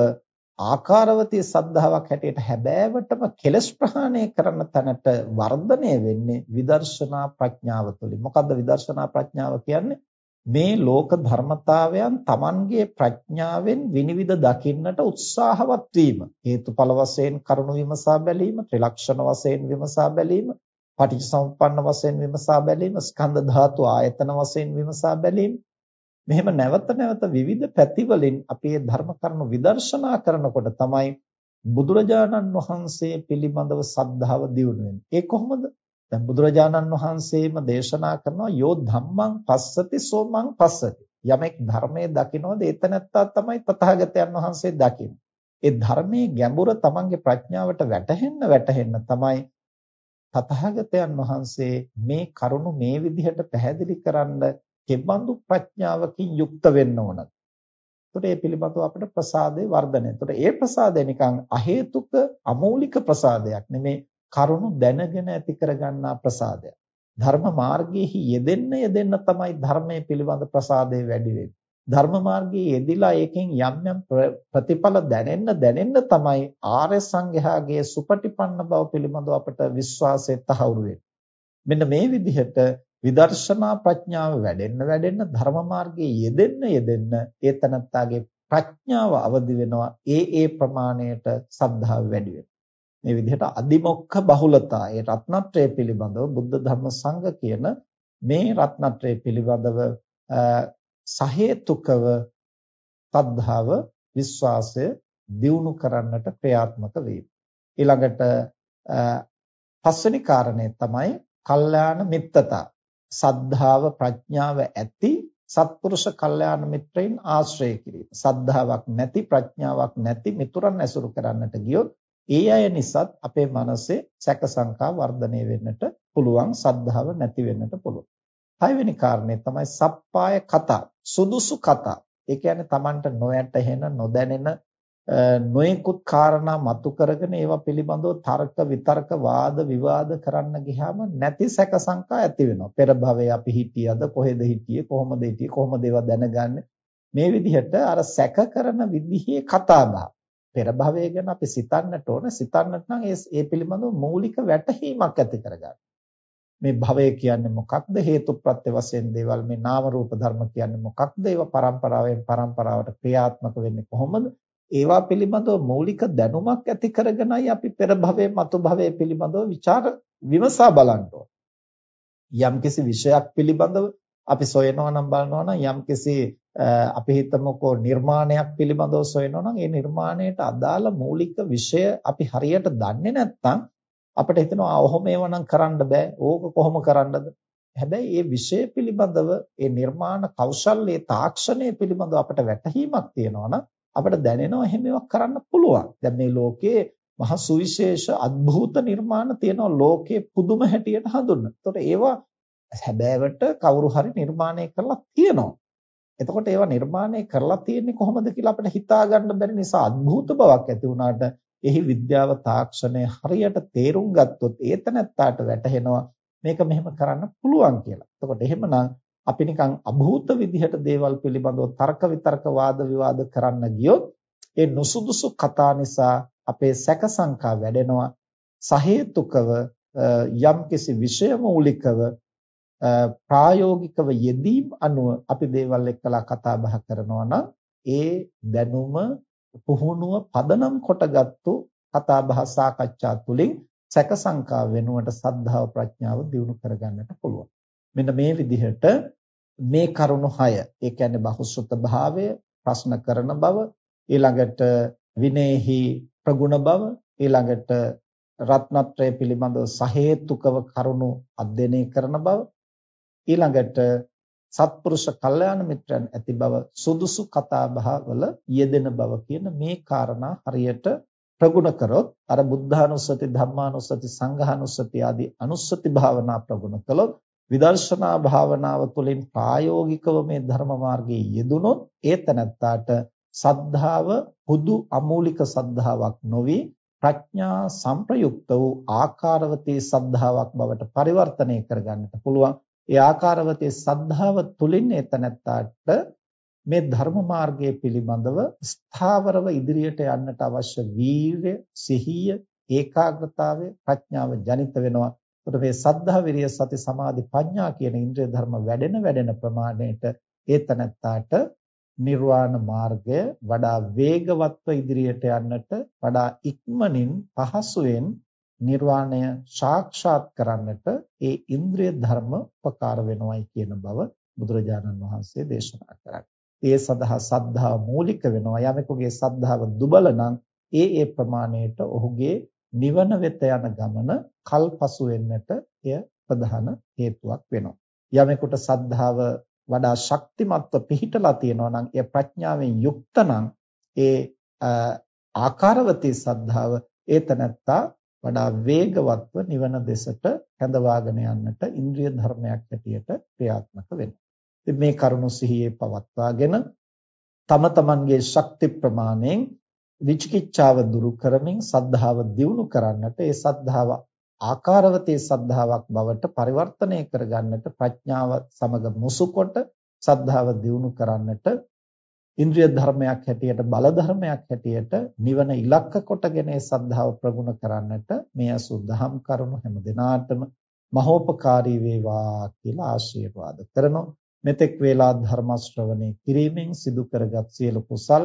[SPEAKER 1] ආකාරවතී සද්ධාාවක් හැටියට හැබෑවටම කෙලස් ප්‍රහාණය කරන තැනට වර්ධනය වෙන්නේ විදර්ශනා ප්‍රඥාව තුළින්. මොකද්ද විදර්ශනා ප්‍රඥාව කියන්නේ? මේ ලෝක ධර්මතාවයන් Tamanගේ ප්‍රඥාවෙන් විනිවිද දකින්නට උත්සාහවත් වීම. හේතුඵල වශයෙන් කරුණු විමසා බැලීම, ත්‍රිලක්ෂණ වශයෙන් විමසා බැලීම, පටිච්චසමුප්පන්න වශයෙන් විමසා බැලීම, ස්කන්ධ ධාතු ආයතන වශයෙන් විමසා බැලීම, මෙහෙම නැවත නැවත විවිධ පැතිවලින් අපි මේ ධර්ම කරුණු විදර්ශනා කරනකොට තමයි බුදුරජාණන් වහන්සේ පිළිබඳව සද්ධාව දියුණු වෙන්නේ. ඒ කොහොමද? දැන් බුදුරජාණන් වහන්සේම දේශනා කරනවා යෝ ධම්මං පස්සති සෝමං පස්සති. යමෙක් ධර්මයේ දකිනවද එතනත්තා තමයි තථාගතයන් වහන්සේ දකින්නේ. ඒ ධර්මයේ ගැඹුර තමන්ගේ ප්‍රඥාවට වැටහෙන්න වැටහෙන්න තමයි තථාගතයන් වහන්සේ මේ කරුණු මේ විදිහට පැහැදිලි කරන්න කෙබඳු ප්‍රඥාවකින් යුක්ත වෙන්න ඕනද? එතකොට මේ පිළිබඳව අපිට ප්‍රසාදේ වර්ධනය. එතකොට ඒ ප්‍රසාදය නිකන් අහේතුක අමৌলিক ප්‍රසාදයක් නෙමේ කරුණු දැනගෙන ඇති කරගන්නා ප්‍රසාදයක්. ධර්ම මාර්ගයේ යෙදෙන්න යෙදෙන්න තමයි ධර්මයේ පිළිබඳ ප්‍රසාදේ වැඩි වෙන්නේ. ධර්ම මාර්ගයේ යෙදිලා ඒකෙන් යම් යම් ප්‍රතිඵල දැනෙන්න දැනෙන්න තමයි ආර්ය සංඝයාගේ සුපටිපන්න බව පිළිබඳව අපට විශ්වාසය තහවුරු වෙන්නේ. මෙන්න මේ විදිහට විදර්ශනා ප්‍රඥාව වැඩෙන්න වැඩෙන්න ධර්ම මාර්ගයේ යෙදෙන්න යෙදෙන්න ඒ තනත්තාගේ ප්‍රඥාව අවදි වෙනවා. ඒ ඒ ප්‍රමාණයට සද්ධාව වැඩි මේ විදිහට අදිමොක්ඛ බහුලතා ඒ රත්නත්‍රය පිළිබඳව බුද්ධ ධර්ම සංඝ කියන මේ රත්නත්‍රය පිළිබඳව සහේතුකව සද්ධාව විශ්වාසය දියුණු කරන්නට ක්‍රියාත්මක වීම. ඊළඟට පස්වෙනි කාරණය තමයි කල්යාණ මිත්තතා. සද්ධාව ප්‍රඥාව ඇති සත්පුරුෂ කල්යාණ මිත්‍රයින් ආශ්‍රය කිරීම. සද්ධාාවක් නැති ප්‍රඥාවක් නැති මිතුරන් ඇසුරු කරන්නට ගියොත් ඒ අය නිසාත් අපේ මනසේ සැක සංකා වර්ධනය වෙන්නට පුළුවන් සද්ධාව නැති වෙන්නට පුළුවන්. හයවෙනි කාරණේ තමයි සප්පාය කතා සුදුසු කතා. ඒ කියන්නේ Tamanට නොයැටහෙන නොදැනෙන නොයෙකුත් කාරණා මතු කරගෙන ඒවා පිළිබඳව තර්ක විතර්ක වාද විවාද කරන්න ගියාම නැති සැක සංකා ඇති වෙනවා. පෙර භවයේ අපි හිටියද කොහෙද හිටියේ කොහොමද හිටියේ කොහොමද ඒවා දැනගන්නේ? මේ විදිහට අර සැක කරන විදිහේ කතාබහ. පෙර භවය ගැන අපි සිතන්නට ඕන සිතන්නට නම් ඒ පිළිබඳව මූලික වැටහීමක් ඇති කරගන්න. මේ භවය කියන්නේ මොකක්ද? හේතුප්‍රත්‍ය වශයෙන් දේවල් මේ නාම රූප ධර්ම කියන්නේ මොකක්ද? ඒවා පරම්පරාවෙන් පරම්පරාවට ක්‍රියාත්මක වෙන්නේ කොහොමද? ඒවා පිළිබඳව මූලික දැනුමක් ඇති කරගෙනයි අපි පෙර භවයේ මතු භවයේ පිළිබඳව વિચાર විමසා බලන්න යම්කිසි විෂයක් පිළිබඳව අපි සොයනවා නම් බලනවා නම් යම්කිසි අපි හිතමුකෝ නිර්මාණයක් පිළිබඳව සොයනවා නම් ඒ නිර්මාණයට අදාළ මූලික විෂය අපි හරියට දන්නේ නැත්නම් අපිට හිතෙනවා ආ ඔහොම ඒවනම් කරන්න බෑ. ඕක කොහොම කරන්නද? හැබැයි මේ විෂය පිළිබඳව ඒ නිර්මාණ කෞශල්‍යයේ තාක්ෂණය පිළිබඳව අපට වැටහීමක් තියෙනවා නම් අපිට දැනෙනවා එහෙම ඒවා කරන්න පුළුවන්. දැන් මේ ලෝකයේ මහ සුවිශේෂ අద్භූත නිර්මාණ තියෙනවා ලෝකයේ පුදුම හැටියට හඳුන්වන. ඒතකොට ඒවා හැබෑවට කවුරු හරි නිර්මාණය කරලා තියෙනවා. එතකොට ඒවා නිර්මාණය කරලා තියෙන්නේ කොහොමද කියලා අපිට හිතා ගන්න බැරි නිසා අద్භූත බවක් ඇති වුණාට එහි විද්‍යාව තාක්ෂණය හරියට තේරුම් ගත්තොත් ඒතනත්තාට වැටහෙනවා මේක මෙහෙම කරන්න පුළුවන් කියලා. එතකොට එහෙමනම් අපි නිකන් අභූත විදිහට දේවල් පිළිබඳව තර්ක විතර්ක වාද විවාද කරන්න ගියොත් ඒ නුසුදුසු කතා නිසා අපේ සැක සංකා වැඩෙනවා සහේතුකව යම්කිසි විෂය මූලිකව ප්‍රායෝගිකව යෙදීම් අනුව අපි දේවල් එක්කලා කතා බහ කරනවා නම් ඒ දැනුම පුහුණුව පදනම් කොටගත්තු කතා බහ සාකච්ඡා තුළින් සැක සංකා වෙනුවට සද්ධාව ප්‍රඥාව දියුණු කරගන්නට පුළුවන්. මෙන්න මේ විදිහට මේ කරුණු 6 ඒ කියන්නේ බහුශ්‍රත භාවය ප්‍රශ්න කරන බව ඊළඟට විනේහි ප්‍රගුණ බව ඊළඟට රත්නත්‍රය පිළිබඳව සහේතුකව කරුණු අධ්‍යයනය කරන බව ඊළඟට සත්පුරුෂ කල්යාණ මිත්‍රයන් ඇති බව සුදුසු කතා බහවල යෙදෙන බව කියන මේ කාරණා හරියට ප්‍රගුණ කරොත් අර බුද්ධානුස්සති ධම්මානුස්සති සංඝානුස්සති ආදී අනුස්සති භාවනා ප්‍රගුණ කළොත් විදර්ශනා භාවනාව තුළින් ප්‍රායෝගිකව මේ ධර්ම මාර්ගයේ යෙදුනොත් ඒ තනත්තාට සද්ධාව හුදු අමූලික සද්ධාාවක් නොවි ප්‍රඥා සංප්‍රයුක්ත වූ ආකාරවතී සද්ධාාවක් බවට පරිවර්තනය කරගන්නට පුළුවන්. ඒ ආකාරවතී සද්ධාව තුළින් ඒ තනත්තාට මේ ධර්ම මාර්ගයේ පිළිබඳව ස්ථාවරව ඉදිරියට යන්නට අවශ්‍ය වීර්ය, සිහිය, ඒකාග්‍රතාවය, ප්‍රඥාව ජනිත වෙනවා. එතකොට මේ සද්ධා, විරිය, සති, සමාධි, ප්‍රඥා කියන ඉන්ද්‍රිය ධර්ම වැඩෙන වැඩෙන ප්‍රමාණයට ඒ තනත්තාට නිර්වාණ මාර්ගය වඩා වේගවත්ව ඉදිරියට යන්නට වඩා ඉක්මනින් පහසුවෙන් නිර්වාණය සාක්ෂාත් කරන්නට ඒ ඉන්ද්‍රිය ධර්ම උපකාර වෙනවයි කියන බව බුදුරජාණන් වහන්සේ දේශනා කරන්නේ. ඒ සඳහා සද්ධාව මූලික වෙනවා. යමෙකුගේ සද්ධාව දුබල නම් ඒ ඒ ප්‍රමාණයට ඔහුගේ නිවන වෙත යන ගමන කල්පසු වෙන්නට එය ප්‍රධාන හේතුවක් වෙනවා. යමෙකුට සද්ධාව වඩා ශක්තිමත්ව පිහිටලා තියෙනවා නම් එය ප්‍රඥාවෙන් යුක්ත නම් ඒ ආකාරවතී සද්ධාව ඒ තනත්තා වඩා වේගවත්ව නිවන දෙසට හැඳවාගෙන යන්නට ඉන්ද්‍රිය ධර්මයක් හැටියට ක්‍රියාත්මක වෙනවා. ඉතින් මේ කරුණු සිහියේ පවත්වාගෙන තම තමන්ගේ ශක්ති ප්‍රමාණයෙන් විචිකිච්ඡාව දුරු කරමින් සද්ධාව දියුණු කරන්නට ඒ සද්ධාව ආකාරවතී සද්ධාාවක් බවට පරිවර්තනය කරගන්නට ප්‍රඥාව සමග මුසුකොට සද්ධාව දියුණු කරන්නට ඉන්ද්‍රිය ධර්මයක් හැටියට බල ධර්මයක් හැටියට නිවන ඉලක්ක කොටගෙන ඒ සද්ධාව ප්‍රගුණ කරන්නට මේ අසුද්ධහම් කරුණු හැම දිනාටම මහෝපකාරී වේවා කියලා ආශිර්වාද කරනවා. මෙතෙක් වේලා ධර්ම ශ්‍රවණේ කිරීමෙන් සිදු කරගත් සියලු කුසල්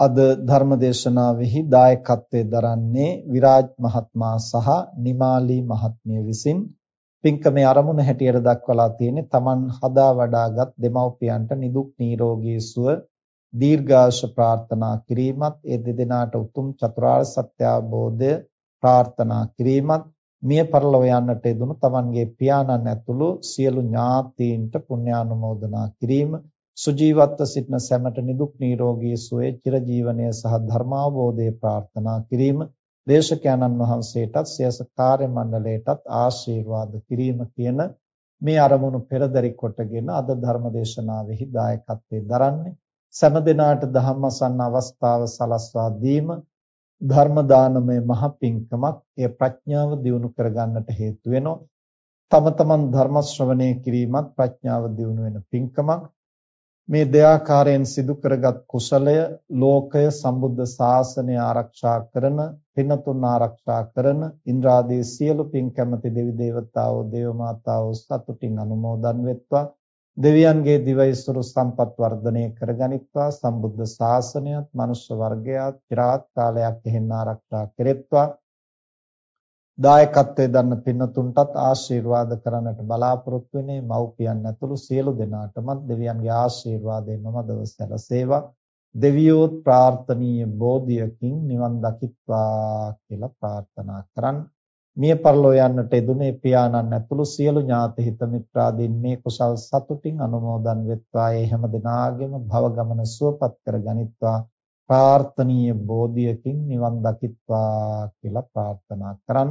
[SPEAKER 1] අද ධර්මදේශනාවෙහි දායකත්වයේ දරන්නේ විරාජ් මහත්මයා සහ නිමාලි මහත්මිය විසින් පින්කමේ ආරමුණ හැටියට දක්වලා තියෙන්නේ Taman හදා වඩාගත් දෙමව්පියන්ට නිදුක් නිරෝගී සුව දීර්ඝාෂ ප්‍රාර්ථනා කිරීමත් ඒ දෙදෙනාට උතුම් චතුරාර්ය සත්‍ය අවබෝධය ප්‍රාර්ථනා කිරීමත් මිය පරලොව යන්නට යෙදුණු තමන්ගේ පියාණන් ඇතුළු සියලු ඥාතීන්ට පුණ්‍යානුමෝදනා කිරීම සුජීවත්ව සිටින සැමට නිදුක් නිරෝගී සුවය චිරජීවනය සහ ධර්මාවබෝධය ප්‍රාර්ථනා කිරීම දේශකයන්න් වහන්සේටත් සියස කාර්ය මණ්ඩලයටත් ආශිර්වාද කිරීම කියන මේ අරමුණු පෙරදරි කොටගෙන අද ධර්ම දේශනාවෙහි දායකත්වයෙන් දරන්නේ සෑම දිනාට ධම්මසන්න අවස්ථාව සලස්වා දීම ධර්ම දානමය මහ පිංකමක් එය ප්‍රඥාව දියුණු කරගන්නට හේතු වෙනවා. තම තමන් ධර්ම ශ්‍රවණය කිරීමත් ප්‍රඥාව දියුණු වෙන පිංකමක්. මේ දෙයාකාරයෙන් සිදු කරගත් කුසලය ලෝකය සම්බුද්ධ ශාසනය ආරක්ෂා කරන, පින්නතුන් ආරක්ෂා කරන ඉන්ද්‍රාදී සියලු පින් කැමති දෙවි දේවතාවෝ, දේව මාතාවෝ සතුටින් අනුමෝදන් වෙත්වා. දෙවියන්ගේ දිවයිසුරු සම්පත් වර්ධනය කරගනිත්වා සම්බුද්ධ ශාසනයත් මනුෂ්‍ය වර්ගයාත් চিරාත් කාලයක් එහෙන් ආරක්ෂා කෙරෙත්වා දායකත්වයේ දන්න පින්නතුන්ටත් ආශිර්වාද කරන්නට බලාපොරොත්තු වෙන්නේ මව්පියන් ඇතුළු සියලු දෙනාටම දෙවියන්ගේ ආශිර්වාදයෙන් මමදව සැලසේවා දෙවියෝත් ප්‍රාර්ථනීය බෝධියකින් නිවන් දකිත්වා කියලා ප්‍රාර්ථනා කරන්නේ මිය පරලෝ යන්නට එදුනේ පියාණන් ඇතුළු සියලු ඥාති හිත මිත්‍රාදීන් මේ කුසල් සතුටින් අනුමෝදන් වෙත්වා. ඒ හැම දිනාගෙම භව ගමන සුවපත් කර ගනිත්වා. ප්‍රාර්ථනීය බෝධියකින් නිවන් දකිත්වා කියලා ප්‍රාර්ථනා කරන්.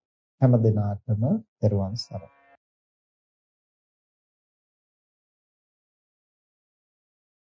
[SPEAKER 1] හැම දිනාටම දරුවන් සරණයි.